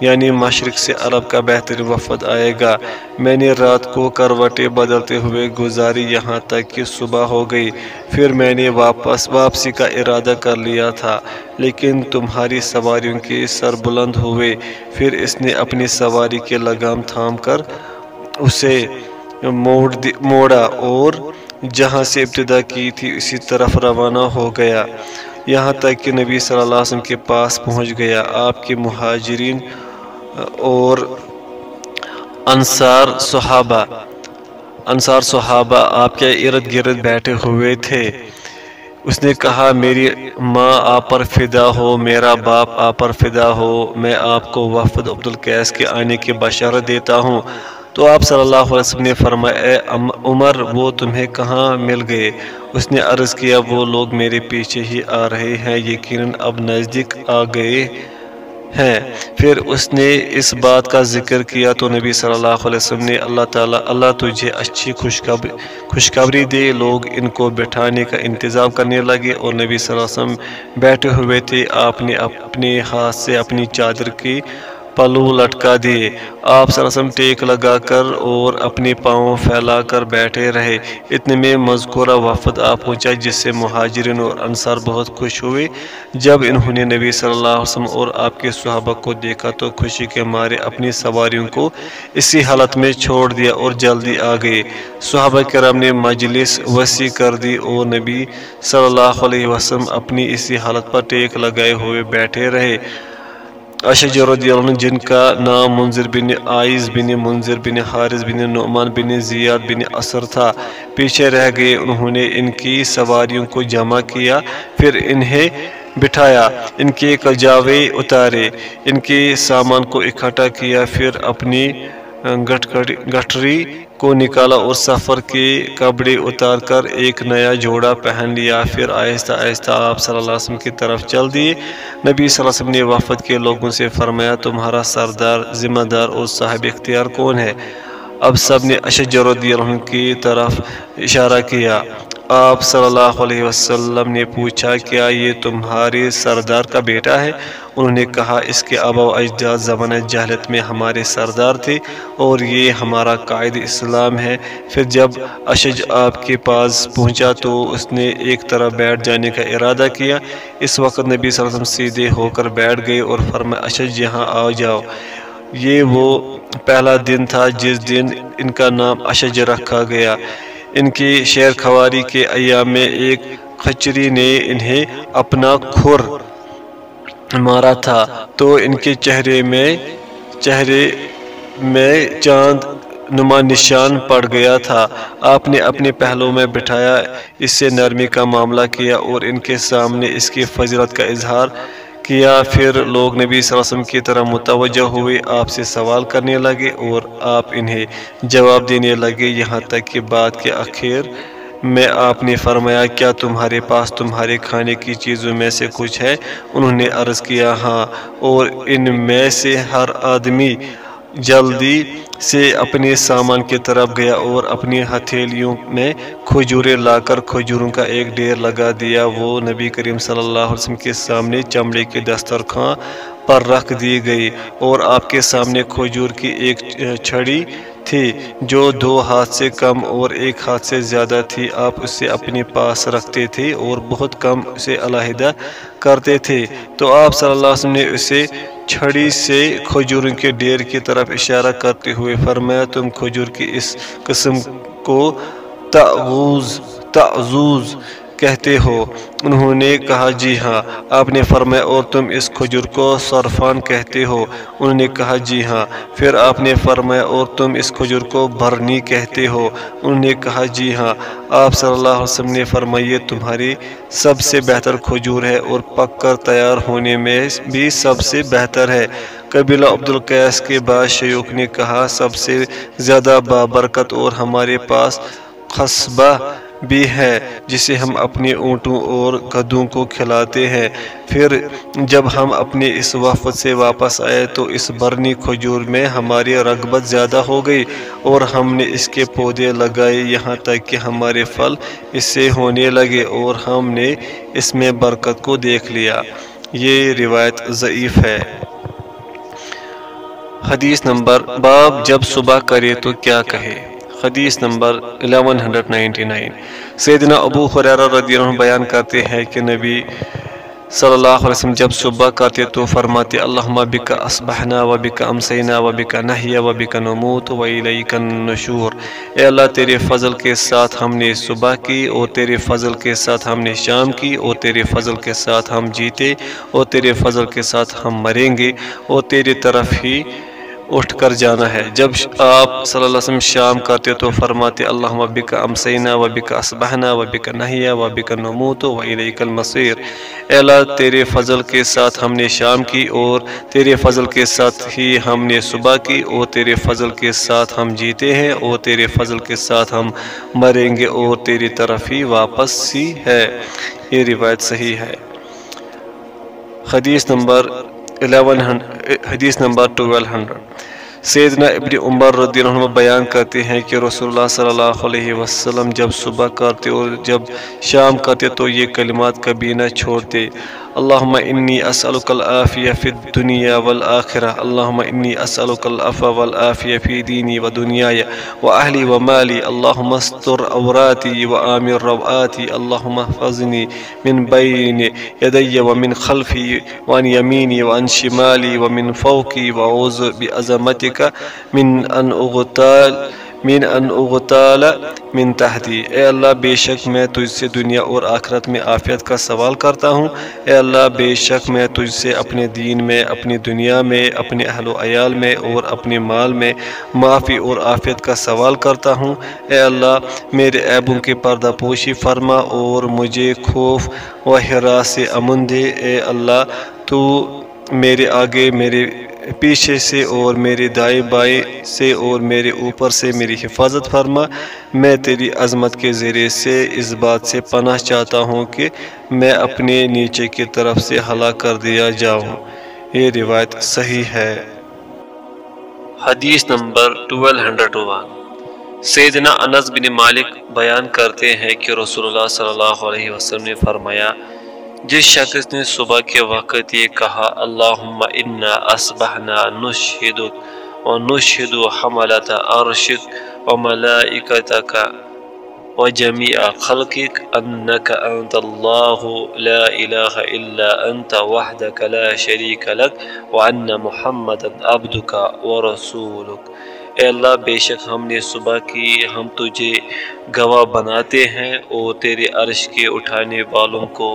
یعنی مشرق سے عرب کا بہترین وفد آئے گا۔ میں نے رات کو کروٹیں بدلتے ہوئے گزاری یہاں تک کہ صبح ہو گئی۔ پھر میں نے واپس، واپسی کا ارادہ کر لیا تھا، لیکن تمہاری سواریوں کے سر بلند ہوئے۔ پھر اس نے اپنی سواری کے لگام تھام کر اسے موڑ موڑا اور جہاں سے ابتدا کی تھی اسی طرف روانہ ہو گیا۔ یہاں تک کہ نبی صلی اللہ علیہ وسلم کے پاس پہنچ گیا۔ آپ کے مہاجرین اور انصار صحابہ انصار صحابہ آپ کے ارد گرد بیٹھے ہوئے تھے۔ اس نے کہا، میری ماں آپ پر فدا ہو، میرا باپ آپ پر فدا ہو، میں آپ کو وفد عبدالقیس کے آنے کی بشارت دیتا ہوں۔ تو آپ صلی اللہ علیہ وسلم نے فرمایا، اے عمر، وہ تمہیں کہاں مل گئے؟ اس نے عرض کیا، وہ لوگ میرے پیچھے ہی آ رہے ہیں، یقیناً اب نزدیک آ گئے ہیں۔ پھر اس نے اس بات کا ذکر کیا تو نبی صلی اللہ علیہ وسلم نے اللہ تعالیٰ، اللہ تجھے اچھی خوشخبری خوشخبری دے۔ لوگ ان کو بٹھانے کا انتظام کرنے لگے اور نبی صلی اللہ علیہ وسلم بیٹھے ہوئے تھے۔ آپ نے اپنے ہاتھ سے اپنی چادر کی پلو لٹکا دیے آپ صلی ٹیک لگا کر اور اپنے پاؤں پھیلا کر بیٹھے رہے۔ اتنے میں مذکورہ وفد آ پہنچا جس سے مہاجرین اور انصار بہت خوش ہوئے۔ جب انہوں نے نبی صلی اللہ علیہ وسلم اور آپ کے صحابہ کو دیکھا تو خوشی کے مارے اپنی سواریوں کو اسی حالت میں چھوڑ دیا اور جلدی آ گئے۔ صحابہ کرام نے مجلس وسیع کر دی اور نبی صلی اللہ علیہ وسلم اپنی اسی حالت پر ٹیک لگائے ہوئے بیٹھے رہے۔ اشج رضی اللہ عنہ جن کا نام منظر بن آئز بن منظر بن حارث بن نعمان بن زیاد بن اثر تھا پیچھے رہ گئے انہوں نے ان کی سواریوں کو جمع کیا پھر انہیں بٹھایا ان کے کجاوے اتارے ان کے سامان کو اکٹھا کیا پھر اپنی گٹھری کو نکالا اور سفر کے کپڑے اتار کر ایک نیا جوڑا پہن لیا۔ پھر آہستہ آہستہ آپ صلی اللہ علیہ وسلم کی طرف چل دیے۔ نبی صلی اللہ علیہ وسلم نے وفد کے لوگوں سے فرمایا، تمہارا سردار، ذمہ دار اور صاحب اختیار کون ہے؟ اب سب نے اشجر رضی اللہ عنہ کی طرف اشارہ کیا۔ آپ صلی اللہ علیہ وسلم نے پوچھا، کیا یہ تمہارے سردار کا بیٹا ہے؟ انہوں نے کہا، اس کے آبا و اجداد زمانہ جہلت میں ہمارے سردار تھے اور یہ ہمارا قائد اسلام ہے۔ پھر جب اشج آپ کے پاس پہنچا تو اس نے ایک طرح بیٹھ جانے کا ارادہ کیا۔ اس وقت نبی صلی اللہ علیہ وسلم سیدھے ہو کر بیٹھ گئے اور فرمایا، اشج، یہاں آ جاؤ۔ یہ وہ پہلا دن تھا جس دن ان کا نام اشج رکھا گیا۔ ان کی شیر خواری کے ایام میں ایک خچری نے انہیں اپنا کھر مارا تھا۔ تو ان کے چہرے میں چہرے میں چاند نما نشان پڑ گیا تھا۔ آپ نے اپنے پہلو میں بٹھایا، اس سے نرمی کا معاملہ کیا اور ان کے سامنے اس کی فضرت کا اظہار کیا، پھر لوگ نبی صلی اللہ علیہ وسلم کی طرح متوجہ ہوئے، آپ سے سوال کرنے لگے اور آپ انہیں جواب دینے لگے یہاں تک کہ بات کے اخیر میں آپ نے فرمایا، کیا تمہارے پاس تمہارے کھانے کی چیزوں میں سے کچھ ہے؟ انہوں نے عرض کیا ہاں اور ان میں سے ہر آدمی جلدی سے اپنے سامان کی طرف گیا اور اپنی ہتھیلیوں میں کھجوریں لا کر کھجوروں کا ایک ڈیر لگا دیا۔ وہ نبی کریم صلی اللہ علیہ وسلم کے سامنے چمڑے کے دسترخوان پر رکھ دی گئی اور آپ کے سامنے کھجور کی ایک چھڑی تھی۔ جو دو ہاتھ سے کم اور ایک ہاتھ سے زیادہ تھی، آپ اسے اپنے پاس رکھتے تھے اور بہت کم اسے علیحدہ کرتے تھے۔ تو آپ صلی اللہ علیہ وسلم نے اسے چھڑی سے کھجوروں کے ڈیر کی طرف اشارہ کرتے ہوئے فرمایا، تم کھجور کی اس قسم کو تعوز تعزوز کہتے ہو؟ انہوں نے کہا جی ہاں۔ آپ نے فرمایا، اور تم اس کھجور کو صرفان کہتے ہو؟ انہوں نے کہا جی ہاں۔ پھر آپ نے فرمایا، اور تم اس کھجور کو بھرنی کہتے ہو؟ انہوں نے کہا جی ہاں۔ آپ صلی اللہ علیہ وسلم نے فرمایا یہ تمہاری سب سے بہتر کھجور ہے، اور پک کر تیار ہونے میں بھی سب سے بہتر ہے۔ قبیلہ عبدالقیس کے بعد شیوخ نے کہا، سب سے زیادہ بابرکت اور ہمارے پاس قصبہ بھی ہے جسے ہم اپنے اونٹوں اور گدوں کو کھلاتے ہیں۔ پھر جب ہم اپنے اس وفد سے واپس آئے تو اس برنی کھجور میں ہماری رغبت زیادہ ہو گئی اور ہم نے اس کے پودے لگائے یہاں تک کہ ہمارے پھل اس سے ہونے لگے اور ہم نے اس میں برکت کو دیکھ لیا۔ یہ روایت ضعیف ہے۔ حدیث نمبر باب جب صبح کرے تو کیا کہے؟ حدیث نمبر 1199 سیدنا ابو حریرہ رضی اللہ عنہ بیان کرتے ہیں کہ نبی صلی اللہ علیہ وسلم جب صبح کرتے تو فرماتے، اللہم بکا اسبحنا و بکا امسینا و بکا نحیا و بکا نموت و الیک النشور۔ اے اللہ، تیرے فضل کے ساتھ ہم نے صبح کی اور تیرے فضل کے ساتھ ہم نے شام کی اور تیرے فضل کے ساتھ ہم جیتے اور تیرے فضل کے ساتھ ہم مریں گے اور تیری طرف ہی اٹھ کر جانا ہے۔ جب آپ صلی اللہ علیہ وسلم شام کرتے تو فرماتے، اللہم بکا امسینا و بکا اسبحنا و بکا نحیا و بکا نموت و الیک المصیر۔ اے اللہ، تیرے فضل کے ساتھ ہم نے شام کی اور تیرے فضل کے ساتھ ہی ہم نے صبح کی اور تیرے فضل کے ساتھ ہم جیتے ہیں اور تیرے فضل کے ساتھ ہم مریں گے اور تیری طرف ہی واپس ہی ہے۔ یہ روایت صحیح ہے۔ حدیث نمبر 11, حدیث نمبر 1200 سیدنا ابن عمر رضی اللہ عنہ بیان کرتے ہیں کہ رسول اللہ صلی اللہ علیہ وسلم جب صبح کرتے اور جب شام کرتے تو یہ کلمات کبھی نہ چھوڑتے۔ اللہم انی اسألک العافیہ فی الدنیا والآخرہ۔ اللہم انی اسألک العفو والعافیہ فی دینی و دنیای و اہلی و مالی۔ اللہم استر عوراتی و آمر روآتی۔ اللہم احفظنی من بین یدی و من خلفی وان یمینی وان شمالی و من فوقی و اعوذ بعظمتک من ان اغتال من ان اغتال من تحتی اے اللہ، بے شک میں تجھ سے دنیا اور آخرت میں آفیت کا سوال کرتا ہوں۔ اے اللہ، بے شک میں تجھ سے اپنے دین میں، اپنی دنیا میں، اپنے اہل و عیال میں اور اپنے مال میں معافی اور آفیت کا سوال کرتا ہوں۔ اے اللہ، میرے عیبوں کی پردہ پوشی فرما اور مجھے خوف و حرا سے امن دے۔ اے اللہ، تو میرے آگے، میرے پیچھے سے اور میرے دائیں بائیں سے اور میرے اوپر سے میری حفاظت فرما۔ میں تیری عظمت کے ذریعے سے اس بات سے پناہ چاہتا ہوں کہ میں اپنے نیچے کی طرف سے ہلاک کر دیا جاؤں۔ یہ روایت صحیح ہے۔ حدیث نمبر 1201 سیدنا انس بن مالک بیان کرتے ہیں کہ رسول اللہ صلی اللہ علیہ وسلم نے فرمایا جس شخص نے صبح کے وقت یہ کہا، اللہم انا اسبحنا نشہدک و نشہد حملت عرشک و ملائکتک و جمیع خلقک انک انت اللہ لا الہ الا انت وحدک لا شریک لک و ان محمد عبدک و رسولک. اے اللہ، بے شک ہم نے صبح کی ہم تجھے گواہ بناتے ہیں اور تیرے عرش کے اٹھانے والوں کو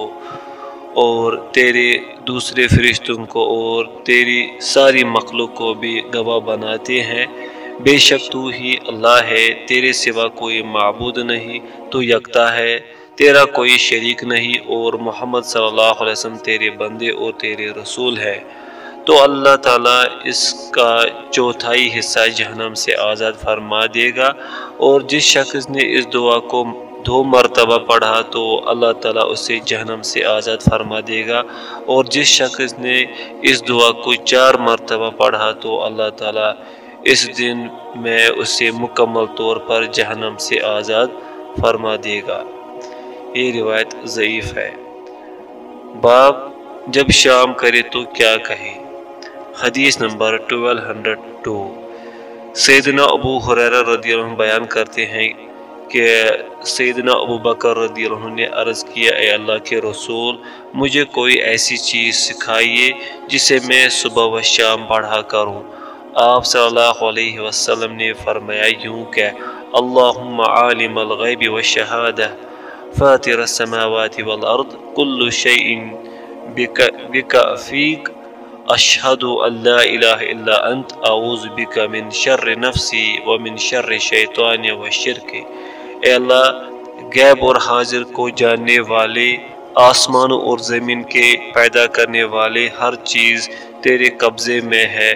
اور تیرے دوسرے فرشتوں کو اور تیری ساری مخلوق کو بھی گواہ بناتے ہیں۔ بے شک تو ہی اللہ ہے، تیرے سوا کوئی معبود نہیں، تو یکتا ہے۔ تیرا کوئی شریک نہیں اور محمد صلی اللہ علیہ وسلم تیرے بندے اور تیرے رسول ہے۔ تو اللہ تعالیٰ اس کا چوتھائی حصہ جہنم سے آزاد فرما دے گا۔ اور جس شخص نے اس دعا کو دو مرتبہ پڑھا تو اللہ تعالیٰ اسے جہنم سے آزاد فرما دے گا۔ اور جس شخص نے اس دعا کو چار مرتبہ پڑھا تو اللہ تعالیٰ اس دن میں اسے مکمل طور پر جہنم سے آزاد فرما دے گا۔ یہ روایت ضعیف ہے۔ باپ جب شام کرے تو کیا کہے؟ حدیث نمبر 1202 سیدنا ابو حریرہ رضی اللہ عنہ بیان کرتے ہیں کہ سیدنا ابو بکر رضی اللہ عنہ نے عرض کیا، اے اللہ کے رسول، مجھے کوئی ایسی چیز سکھائیے جسے میں صبح و شام پڑھا کروں۔ آپ صلی اللہ علیہ وسلم نے فرمایا، یوں کہ، اللہم عالم الغیب والشہادہ فاتر السماوات والارض، کل شیئن بکا اشہد ان لا الہ الا انت، اعوذ بک من شر نفسی ومن شر شیطان و شرک۔ اے اللہ، غیب اور حاضر کو جاننے والے، آسمان اور زمین کے پیدا کرنے والے ہر چیز تیرے قبضے میں ہے۔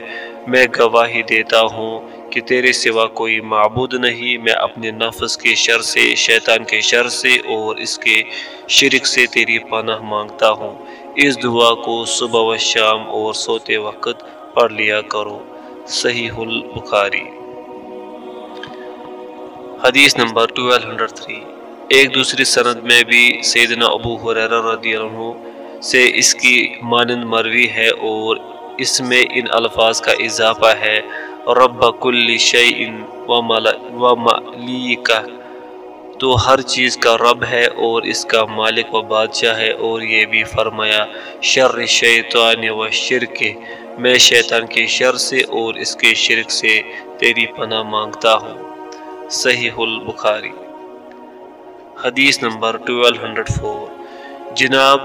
میں گواہی دیتا ہوں کہ تیرے سوا کوئی معبود نہیں۔ میں اپنے نفس کے شر سے، شیطان کے شر سے اور اس کے شرک سے تیری پناہ مانگتا ہوں۔ اس دعا کو صبح و شام اور سوتے وقت پڑھ لیا کرو۔ صحیح البخاری۔ حدیث نمبر 1203 ایک دوسری سند میں بھی سیدنا ابو حریر رضی اللہ عنہ سے اس کی مانند مروی ہے اور اس میں ان الفاظ کا اضافہ ہے۔ رب کل شعین و ملیکہ۔ تو ہر چیز کا رب ہے اور اس کا مالک و بادشاہ ہے اور یہ بھی فرمایا، شر شیطان و شرک۔ میں شیطان کے شر سے اور اس کے شرک سے تیری پناہ مانگتا ہوں۔ صحیح البخاری، حدیث نمبر 1204 جناب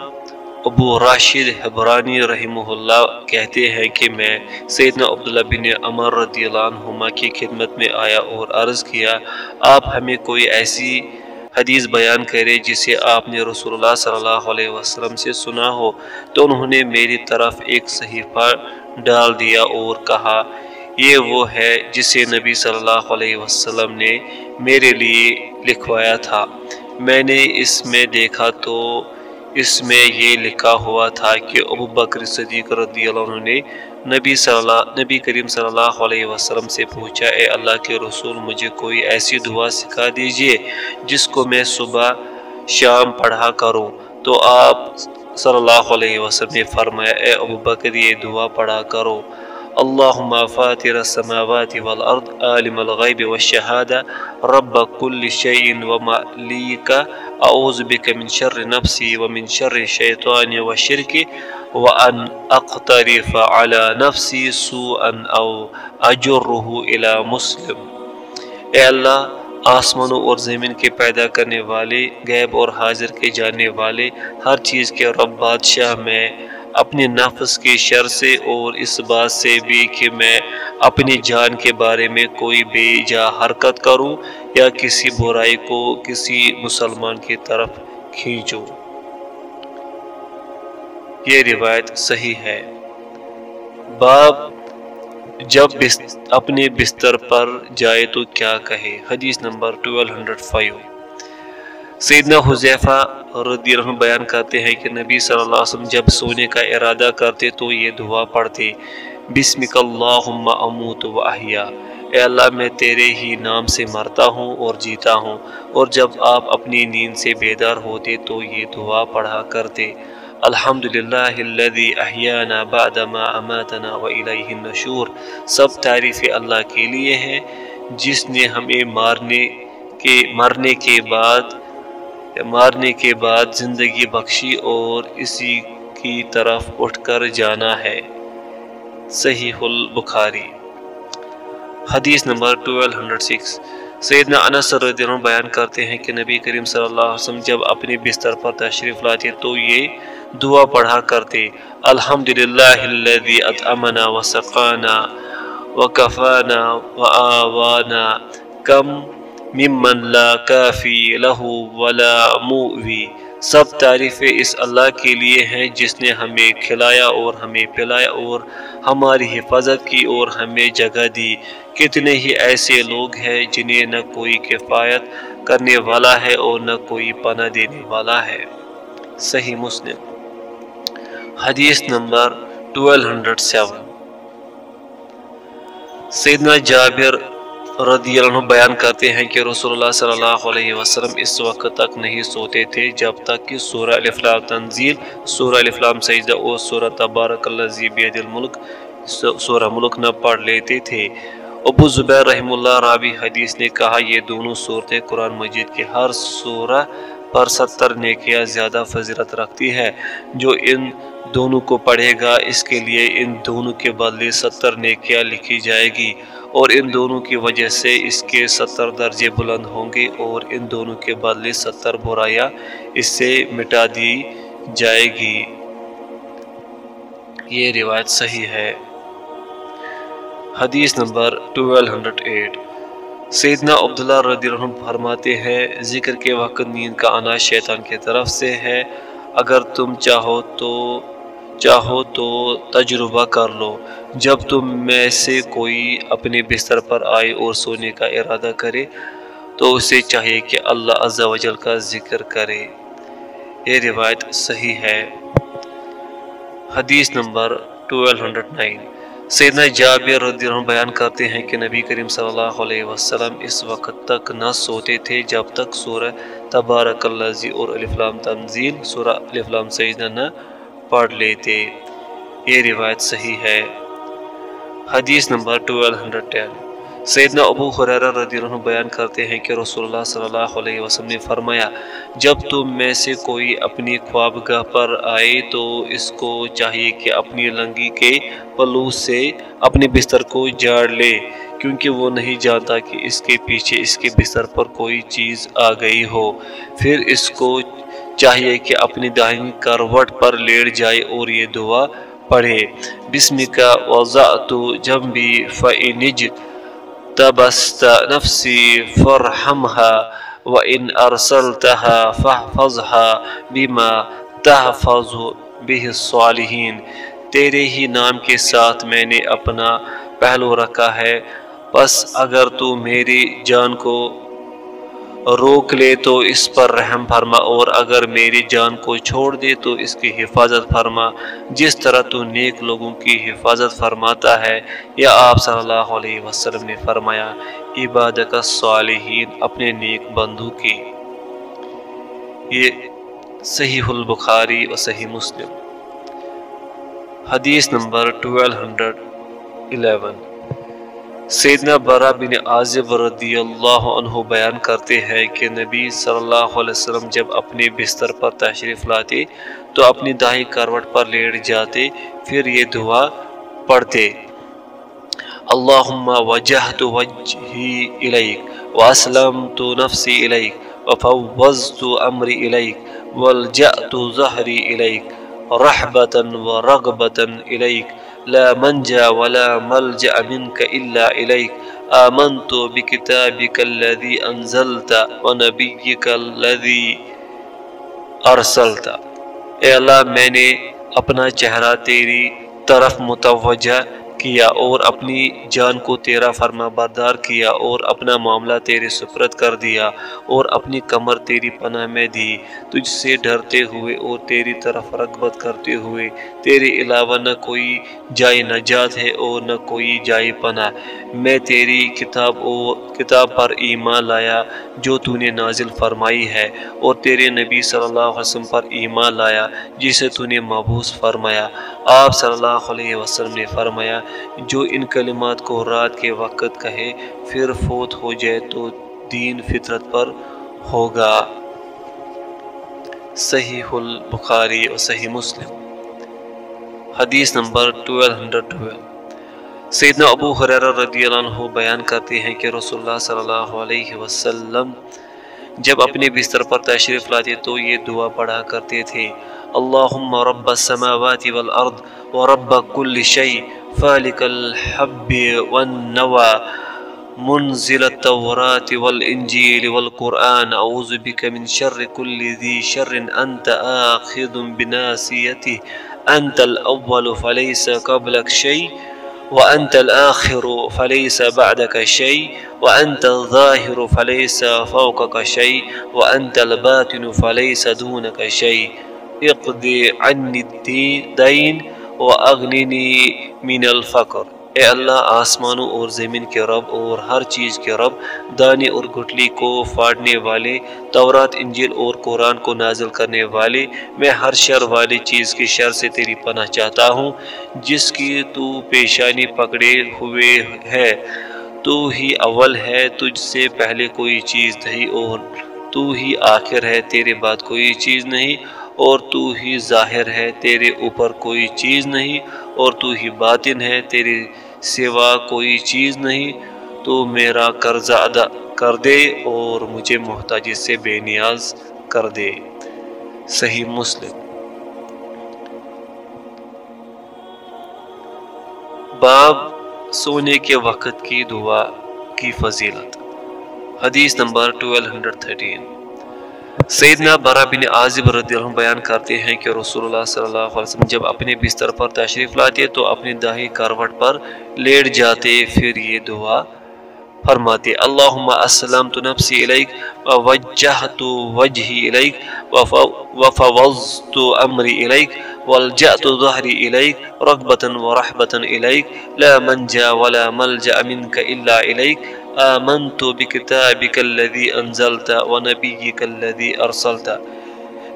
ابو راشد حبرانی رحمہ اللہ کہتے ہیں کہ میں سیدنا عبداللہ بن عمر رضی اللہ عنہما کی خدمت میں آیا اور عرض کیا، آپ ہمیں کوئی ایسی حدیث بیان کرے جسے آپ نے رسول اللہ صلی اللہ علیہ وسلم سے سنا ہو۔ تو انہوں نے میری طرف ایک صحیفہ ڈال دیا اور کہا یہ وہ ہے جسے نبی صلی اللہ علیہ وسلم نے میرے لیے لکھوایا تھا۔ میں نے اس میں دیکھا تو اس میں یہ لکھا ہوا تھا کہ ابو بکر صدیق رضی اللہ عنہ نے نبی صلی اللہ، نبی کریم صلی اللہ علیہ وسلم سے پوچھا، اے اللہ کے رسول، مجھے کوئی ایسی دعا سکھا دیجیے جس کو میں صبح شام پڑھا کروں؟ تو آپ صلی اللہ علیہ وسلم نے فرمایا، اے ابو بکر، یہ دعا پڑھا کرو۔ اللهم فاتر السماوات والأرض، عالم الغيب والشهادة. رب كل شيء ومليك أعوذ بك من شر نفسي ومن شر الشيطان والشرك. وأن أقترف على نفسي سوءا أو أجره إلى مسلم. اے اللہ، آسمانوں اور زمین کے پیدا کرنے والے، غیب اور حاضر کے جاننے والے، ہر چیز کے رب بادشاہ میں اپنے نفس کے شر سے اور اس بات سے بھی کہ میں اپنی جان کے بارے میں کوئی بے جا حرکت کروں یا کسی برائی کو کسی مسلمان کی طرف کھینچوں۔ یہ روایت صحیح ہے۔ باب جب اپنے بستر پر جائے تو کیا کہے؟ حدیث نمبر 1205 سیدنا حضیفہ رضی اللہ عنہ بیان کرتے ہیں کہ نبی صلی اللہ علیہ وسلم جب سونے کا ارادہ کرتے تو یہ دعا پڑھتے، بسمک اللہم اموت و احیا، اے اللہ میں تیرے ہی نام سے مرتا ہوں اور جیتا ہوں، اور جب آپ اپنی نیند سے بیدار ہوتے تو یہ دعا پڑھا کرتے، الحمدللہ الذي احیانا بعد ما اماتنا و الیہ النشور سب تعریف اللہ کے لیے ہیں، جس نے ہمیں مارنے کے مرنے کے بعد مارنے کے بعد زندگی بخشی اور اسی کی طرف اٹھ کر جانا ہے۔ صحیح البخاری۔ حدیث نمبر 1206 سیدنا انس رضی اللہ عنہ بیان کرتے ہیں کہ نبی کریم صلی اللہ علیہ وسلم جب اپنے بستر پر تشریف لاتے تو یہ دعا پڑھا کرتے، الحمدللہ الذي اطعمنا وسقانا وکفانا وآوانا کم ممن لا کافی لہو ولا مووی سب تعریفیں اس اللہ کے لیے ہیں جس نے ہمیں کھلایا اور ہمیں پلایا اور ہماری حفاظت کی اور ہمیں جگہ دی۔ کتنے ہی ایسے لوگ ہیں جنہیں نہ کوئی کفایت کرنے والا ہے اور نہ کوئی پناہ دینے والا ہے۔ صحیح مسلم۔ حدیث نمبر 1207 سیدنا جابر رضی اللہ عنہ بیان کرتے ہیں کہ رسول اللہ صلی اللہ علیہ وسلم اس وقت تک نہیں سوتے تھے، جب تک کہ سورہ الفلام تنزیل، سورہ الفلام سجدہ اور سورہ تبارک اللہ بید الملک، سورہ ملک نہ پڑھ لیتے تھے۔ ابو زبیر رحم اللہ رابی حدیث نے کہا، یہ دونوں صورتیں قرآن مجید کے ہر سورہ پر ستر نیکیاں زیادہ فضیرت رکھتی ہے۔ جو ان دونوں کو پڑھے گا، اس کے لیے ان دونوں کے بدلے ستر نیکیاں لکھی جائے گی۔ اور ان دونوں کی وجہ سے اس کے ستر درجے بلند ہوں گے اور ان دونوں کے بدلے ستر برائیاں اس سے مٹا دی جائے گی۔ یہ روایت صحیح ہے۔ حدیث نمبر 1208 سیدنا عبداللہ رضی اللہ عنہ فرماتے ہیں، ذکر کے وقت نیند کا آنا شیطان کی طرف سے ہے، اگر تم چاہو تو چاہو تو تجربہ کر لو۔ جب تم میں سے کوئی اپنے بستر پر آئے اور سونے کا ارادہ کرے، تو اسے چاہیے کہ اللہ عز و جل کا ذکر کرے۔ یہ روایت صحیح ہے۔ حدیث نمبر 1209 سیدنا جابر رضی اللہ عنہ بیان کرتے ہیں کہ نبی کریم صلی اللہ علیہ وسلم اس وقت تک نہ سوتے تھے جب تک سورہ تبارک اللذی اور الفلام تنزیل، سورہ الفلام سیدنا نہ پڑھ لیتے۔ یہ روایت صحیح ہے۔ حدیث نمبر 1210 سیدنا ابو خریرہ رضی اللہ عنہ بیان کرتے ہیں کہ رسول اللہ صلی اللہ علیہ وسلم نے فرمایا، جب تم میں سے کوئی اپنی خوابگاہ پر آئے تو اس کو چاہیے کہ اپنی لنگی کے پلو سے اپنے بستر کو جاڑ لے، کیونکہ وہ نہیں جانتا کہ اس کے پیچھے اس کے بستر پر کوئی چیز آ گئی ہو۔ پھر اس کو چاہیے کہ اپنی دائیں کروٹ پر لیٹ جائے اور یہ دعا پڑھے۔ بسم کا وضعت جنبی فإنج تبست نفسي فارحمها وإن أرسلتها فاحفظها بما تحفظ به الصالحین۔ تیرے ہی نام کے ساتھ میں نے اپنا پہلو رکھا ہے۔ پس اگر تو میری جان کو روک لے تو اس پر رحم فرما، اور اگر میری جان کو چھوڑ دے تو اس کی حفاظت فرما۔ جس طرح تو نیک لوگوں کی حفاظت فرماتا ہے، یا آپ صلی اللہ علیہ وسلم نے فرمایا عبادت صالحین اپنے نیک بندھو کی۔ یہ صحیح البخاری و صحیح مسلم۔ حدیث نمبر 1211 سیدنا برا بن عازب رضی اللہ عنہ بیان کرتے ہیں کہ نبی صلی اللہ علیہ وسلم جب اپنے بستر پر تشریف لاتے تو اپنی دائیں کروٹ پر لیٹ جاتے، پھر یہ دعا پڑھتے۔ اللہم وجہت وجہی الیک واسلمت نفسی الیک وفوضت امری الیک والجأت ظہری الیک رحبتا ورغبتا الیک لا منجا ولا ملجا منك الا اليك آمنت بكتابك الذي انزلت ونبيك الذي ارسلت اے اللہ، میں نے اپنا چہرہ تیری طرف متوجہ کیا اور اپنی جان کو تیرا فرما بردار کیا اور اپنا معاملہ تیرے سپرد کر دیا اور اپنی کمر تیری پناہ میں دی۔ تجھ سے ڈرتے ہوئے اور تیری طرف رغبت کرتے ہوئے تیرے علاوہ نہ کوئی جائے نجات ہے اور نہ کوئی جائے پناہ۔ میں تیری کتاب او، کتاب پر ایمان لایا جو تو نے نازل فرمائی ہے اور تیرے نبی صلی اللہ علیہ وسلم پر ایمان لایا جسے تو نے محبوس فرمایا۔ آپ صلی اللہ علیہ وسلم نے فرمایا جو ان کلمات کو رات کے وقت کہے پھر فوت ہو جائے تو دین فطرت پر ہوگا۔ صحیح البخاری اور صحیح مسلم۔ حدیث نمبر 1212 سیدنا ابو حریر رضی اللہ عنہ بیان کرتے ہیں کہ رسول اللہ صلی اللہ علیہ وسلم جب اپنے بستر پر تشریف لاتے تو یہ دعا پڑھا کرتے تھے، اللہم رب السماوات والارض ورب كل شيء فالك الحب والنوى منزل التوراة والإنجيل والقرآن. أعوذ بك من شر كل ذي شر. أنت آخذ بناسيته أنت الأول فليس قبلك شيء وأنت الآخر فليس بعدك شيء وأنت الظاهر فليس فوقك شيء وأنت الباطن فليس دونك شيء. اقضي عني الدين وأغنني من الفقر۔ اے اللہ، آسمانوں اور زمین کے رب اور ہر چیز کے رب، دانے اور گٹلی کو فاڑنے والے، تورات، انجیل اور قرآن کو نازل کرنے والے، میں ہر شر والی چیز کی شر سے تیری پناہ چاہتا ہوں، جس کی تو پیشانی پکڑے ہوئے ہے۔ تو ہی اول ہے، تجھ سے پہلے کوئی چیز نہیں اور تو ہی آخر ہے، تیرے بعد کوئی چیز نہیں۔ اور تو ہی ظاہر ہے، تیرے اوپر کوئی چیز نہیں، اور تو ہی باطن ہے تیری سوا کوئی چیز نہیں۔ تو میرا قرضہ ادا کر دے اور مجھے محتاجی سے بے نیاز کر دے۔ صحیح مسلم۔ باب سونے کے وقت کی دعا کی فضیلت۔ حدیث نمبر 1213 سیدنا برا بن عازب رضی اللہ بیان کرتے ہیں کہ رسول اللہ صلی اللہ علیہ وسلم جب اپنے بستر پر تشریف لاتے تو اپنی داہی کروٹ پر لیٹ جاتے، پھر یہ دعا فرماتے، اللہم اسلام تو نفسی الیک ووجہت وجہی الیک وفوضت امری الیک والجأت ظہری الیک رغبتا ورحبتا الیک، لا منجا ولا ملجا منک الا الیک آمنت بكتابك الذي أنزلت ونبيك الذي أرسلت.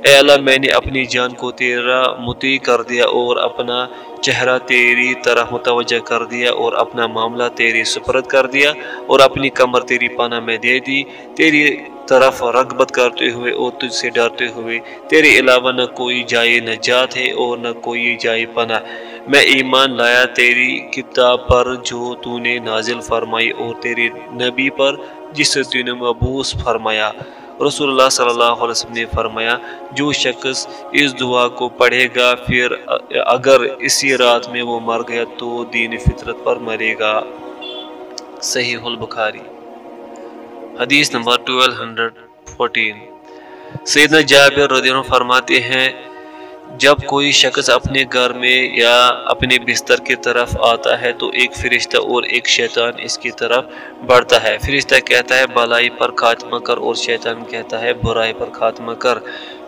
اے اللہ، میں نے اپنی جان کو تیرا متی کر دیا اور اپنا چہرہ تیری طرح متوجہ کر دیا اور اپنا معاملہ تیری سپرد کر دیا اور اپنی کمر تیری پانہ میں دے دی۔ تیری طرف رغبت کرتے ہوئے اور تجھ سے ڈرتے ہوئے تیرے علاوہ نہ کوئی جائے نجات ہے اور نہ کوئی جائے پناہ۔ میں ایمان لایا تیری کتاب پر جو تو نے نازل فرمائی اور تیری نبی پر جس سے نے مبوس فرمایا۔ رسول اللہ صلی اللہ علیہ وسلم نے فرمایا، جو شخص اس دعا کو پڑھے گا، پھر اگر اسی رات میں وہ مر گیا تو دین فطرت پر مرے گا۔ صحیح البخاری۔ حدیث نمبر 1214 سیدنا جابر رضی اللہ فرماتے ہیں جب کوئی شخص اپنے گھر میں یا اپنے بستر کی طرف آتا ہے تو ایک فرشتہ اور ایک شیطان اس کی طرف بڑھتا ہے۔ فرشتہ کہتا ہے، بلائی پر خاتمہ کر اور شیطان کہتا ہے، برائی پر خاتمہ کر۔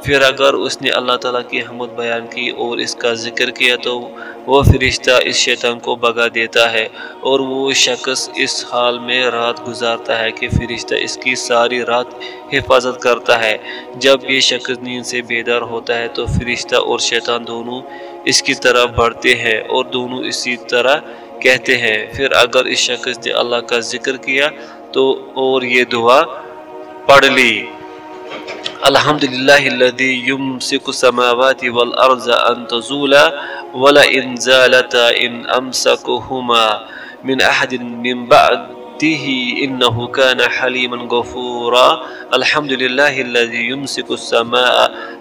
پھر اگر اس نے اللہ تعالیٰ کی حمد بیان کی اور اس کا ذکر کیا تو وہ فرشتہ اس شیطان کو بگا دیتا ہے اور وہ شخص اس حال میں رات گزارتا ہے کہ فرشتہ اس کی ساری رات حفاظت کرتا ہے۔ جب یہ شخص نیند سے بیدار ہوتا ہے تو فرشتہ اور شیطان دونوں اس کی طرف بڑھتے ہیں اور دونوں اسی طرح کہتے ہیں۔ پھر اگر اس شخص نے اللہ کا ذکر کیا تو اور یہ دعا پڑھ لی۔ الحمد لله الذي يمسك السماوات والأرض أن تزولا ولئن زالتا إن أمسكهما من أحد من بعده إنه كان حليما غفورا الحمد لله الذي يمسك السماء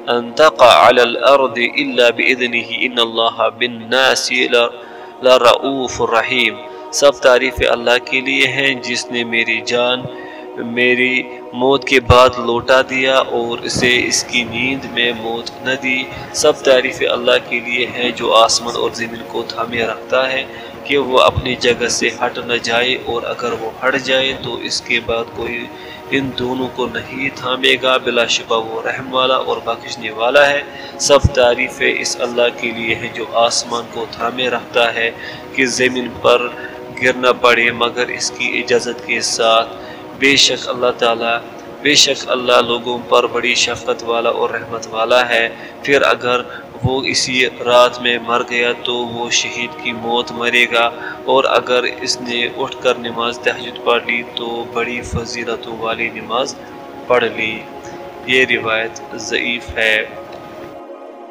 أن تقع على الأرض إلا بإذنه إن الله بالناس لرؤوف رحيم کے لیے ہیں جس نے میری جان میری موت کے بعد لوٹا دیا اور اسے اس کی نیند میں موت نہ دی۔ سب تعریف اللہ کے لیے ہے جو آسمان اور زمین کو تھامے رکھتا ہے کہ وہ اپنی جگہ سے ہٹ نہ جائے اور اگر وہ ہٹ جائے تو اس کے بعد کوئی ان دونوں کو نہیں تھامے گا۔ بلا شبہ وہ رحم والا اور بخشنے والا ہے۔ سب تعریف اس اللہ کے لیے ہے جو آسمان کو تھامے رکھتا ہے کہ زمین پر گرنا پڑے مگر اس کی اجازت کے ساتھ بے شک اللہ تعالیٰ، بے شک اللہ لوگوں پر بڑی شفقت والا اور رحمت والا ہے۔ پھر اگر وہ اسی رات میں مر گیا تو وہ شہید کی موت مرے گا۔ اور اگر اس نے اٹھ کر نماز تحجد پڑھ لی تو بڑی فضیلتوں والی نماز پڑھ لی۔ یہ روایت ضعیف ہے۔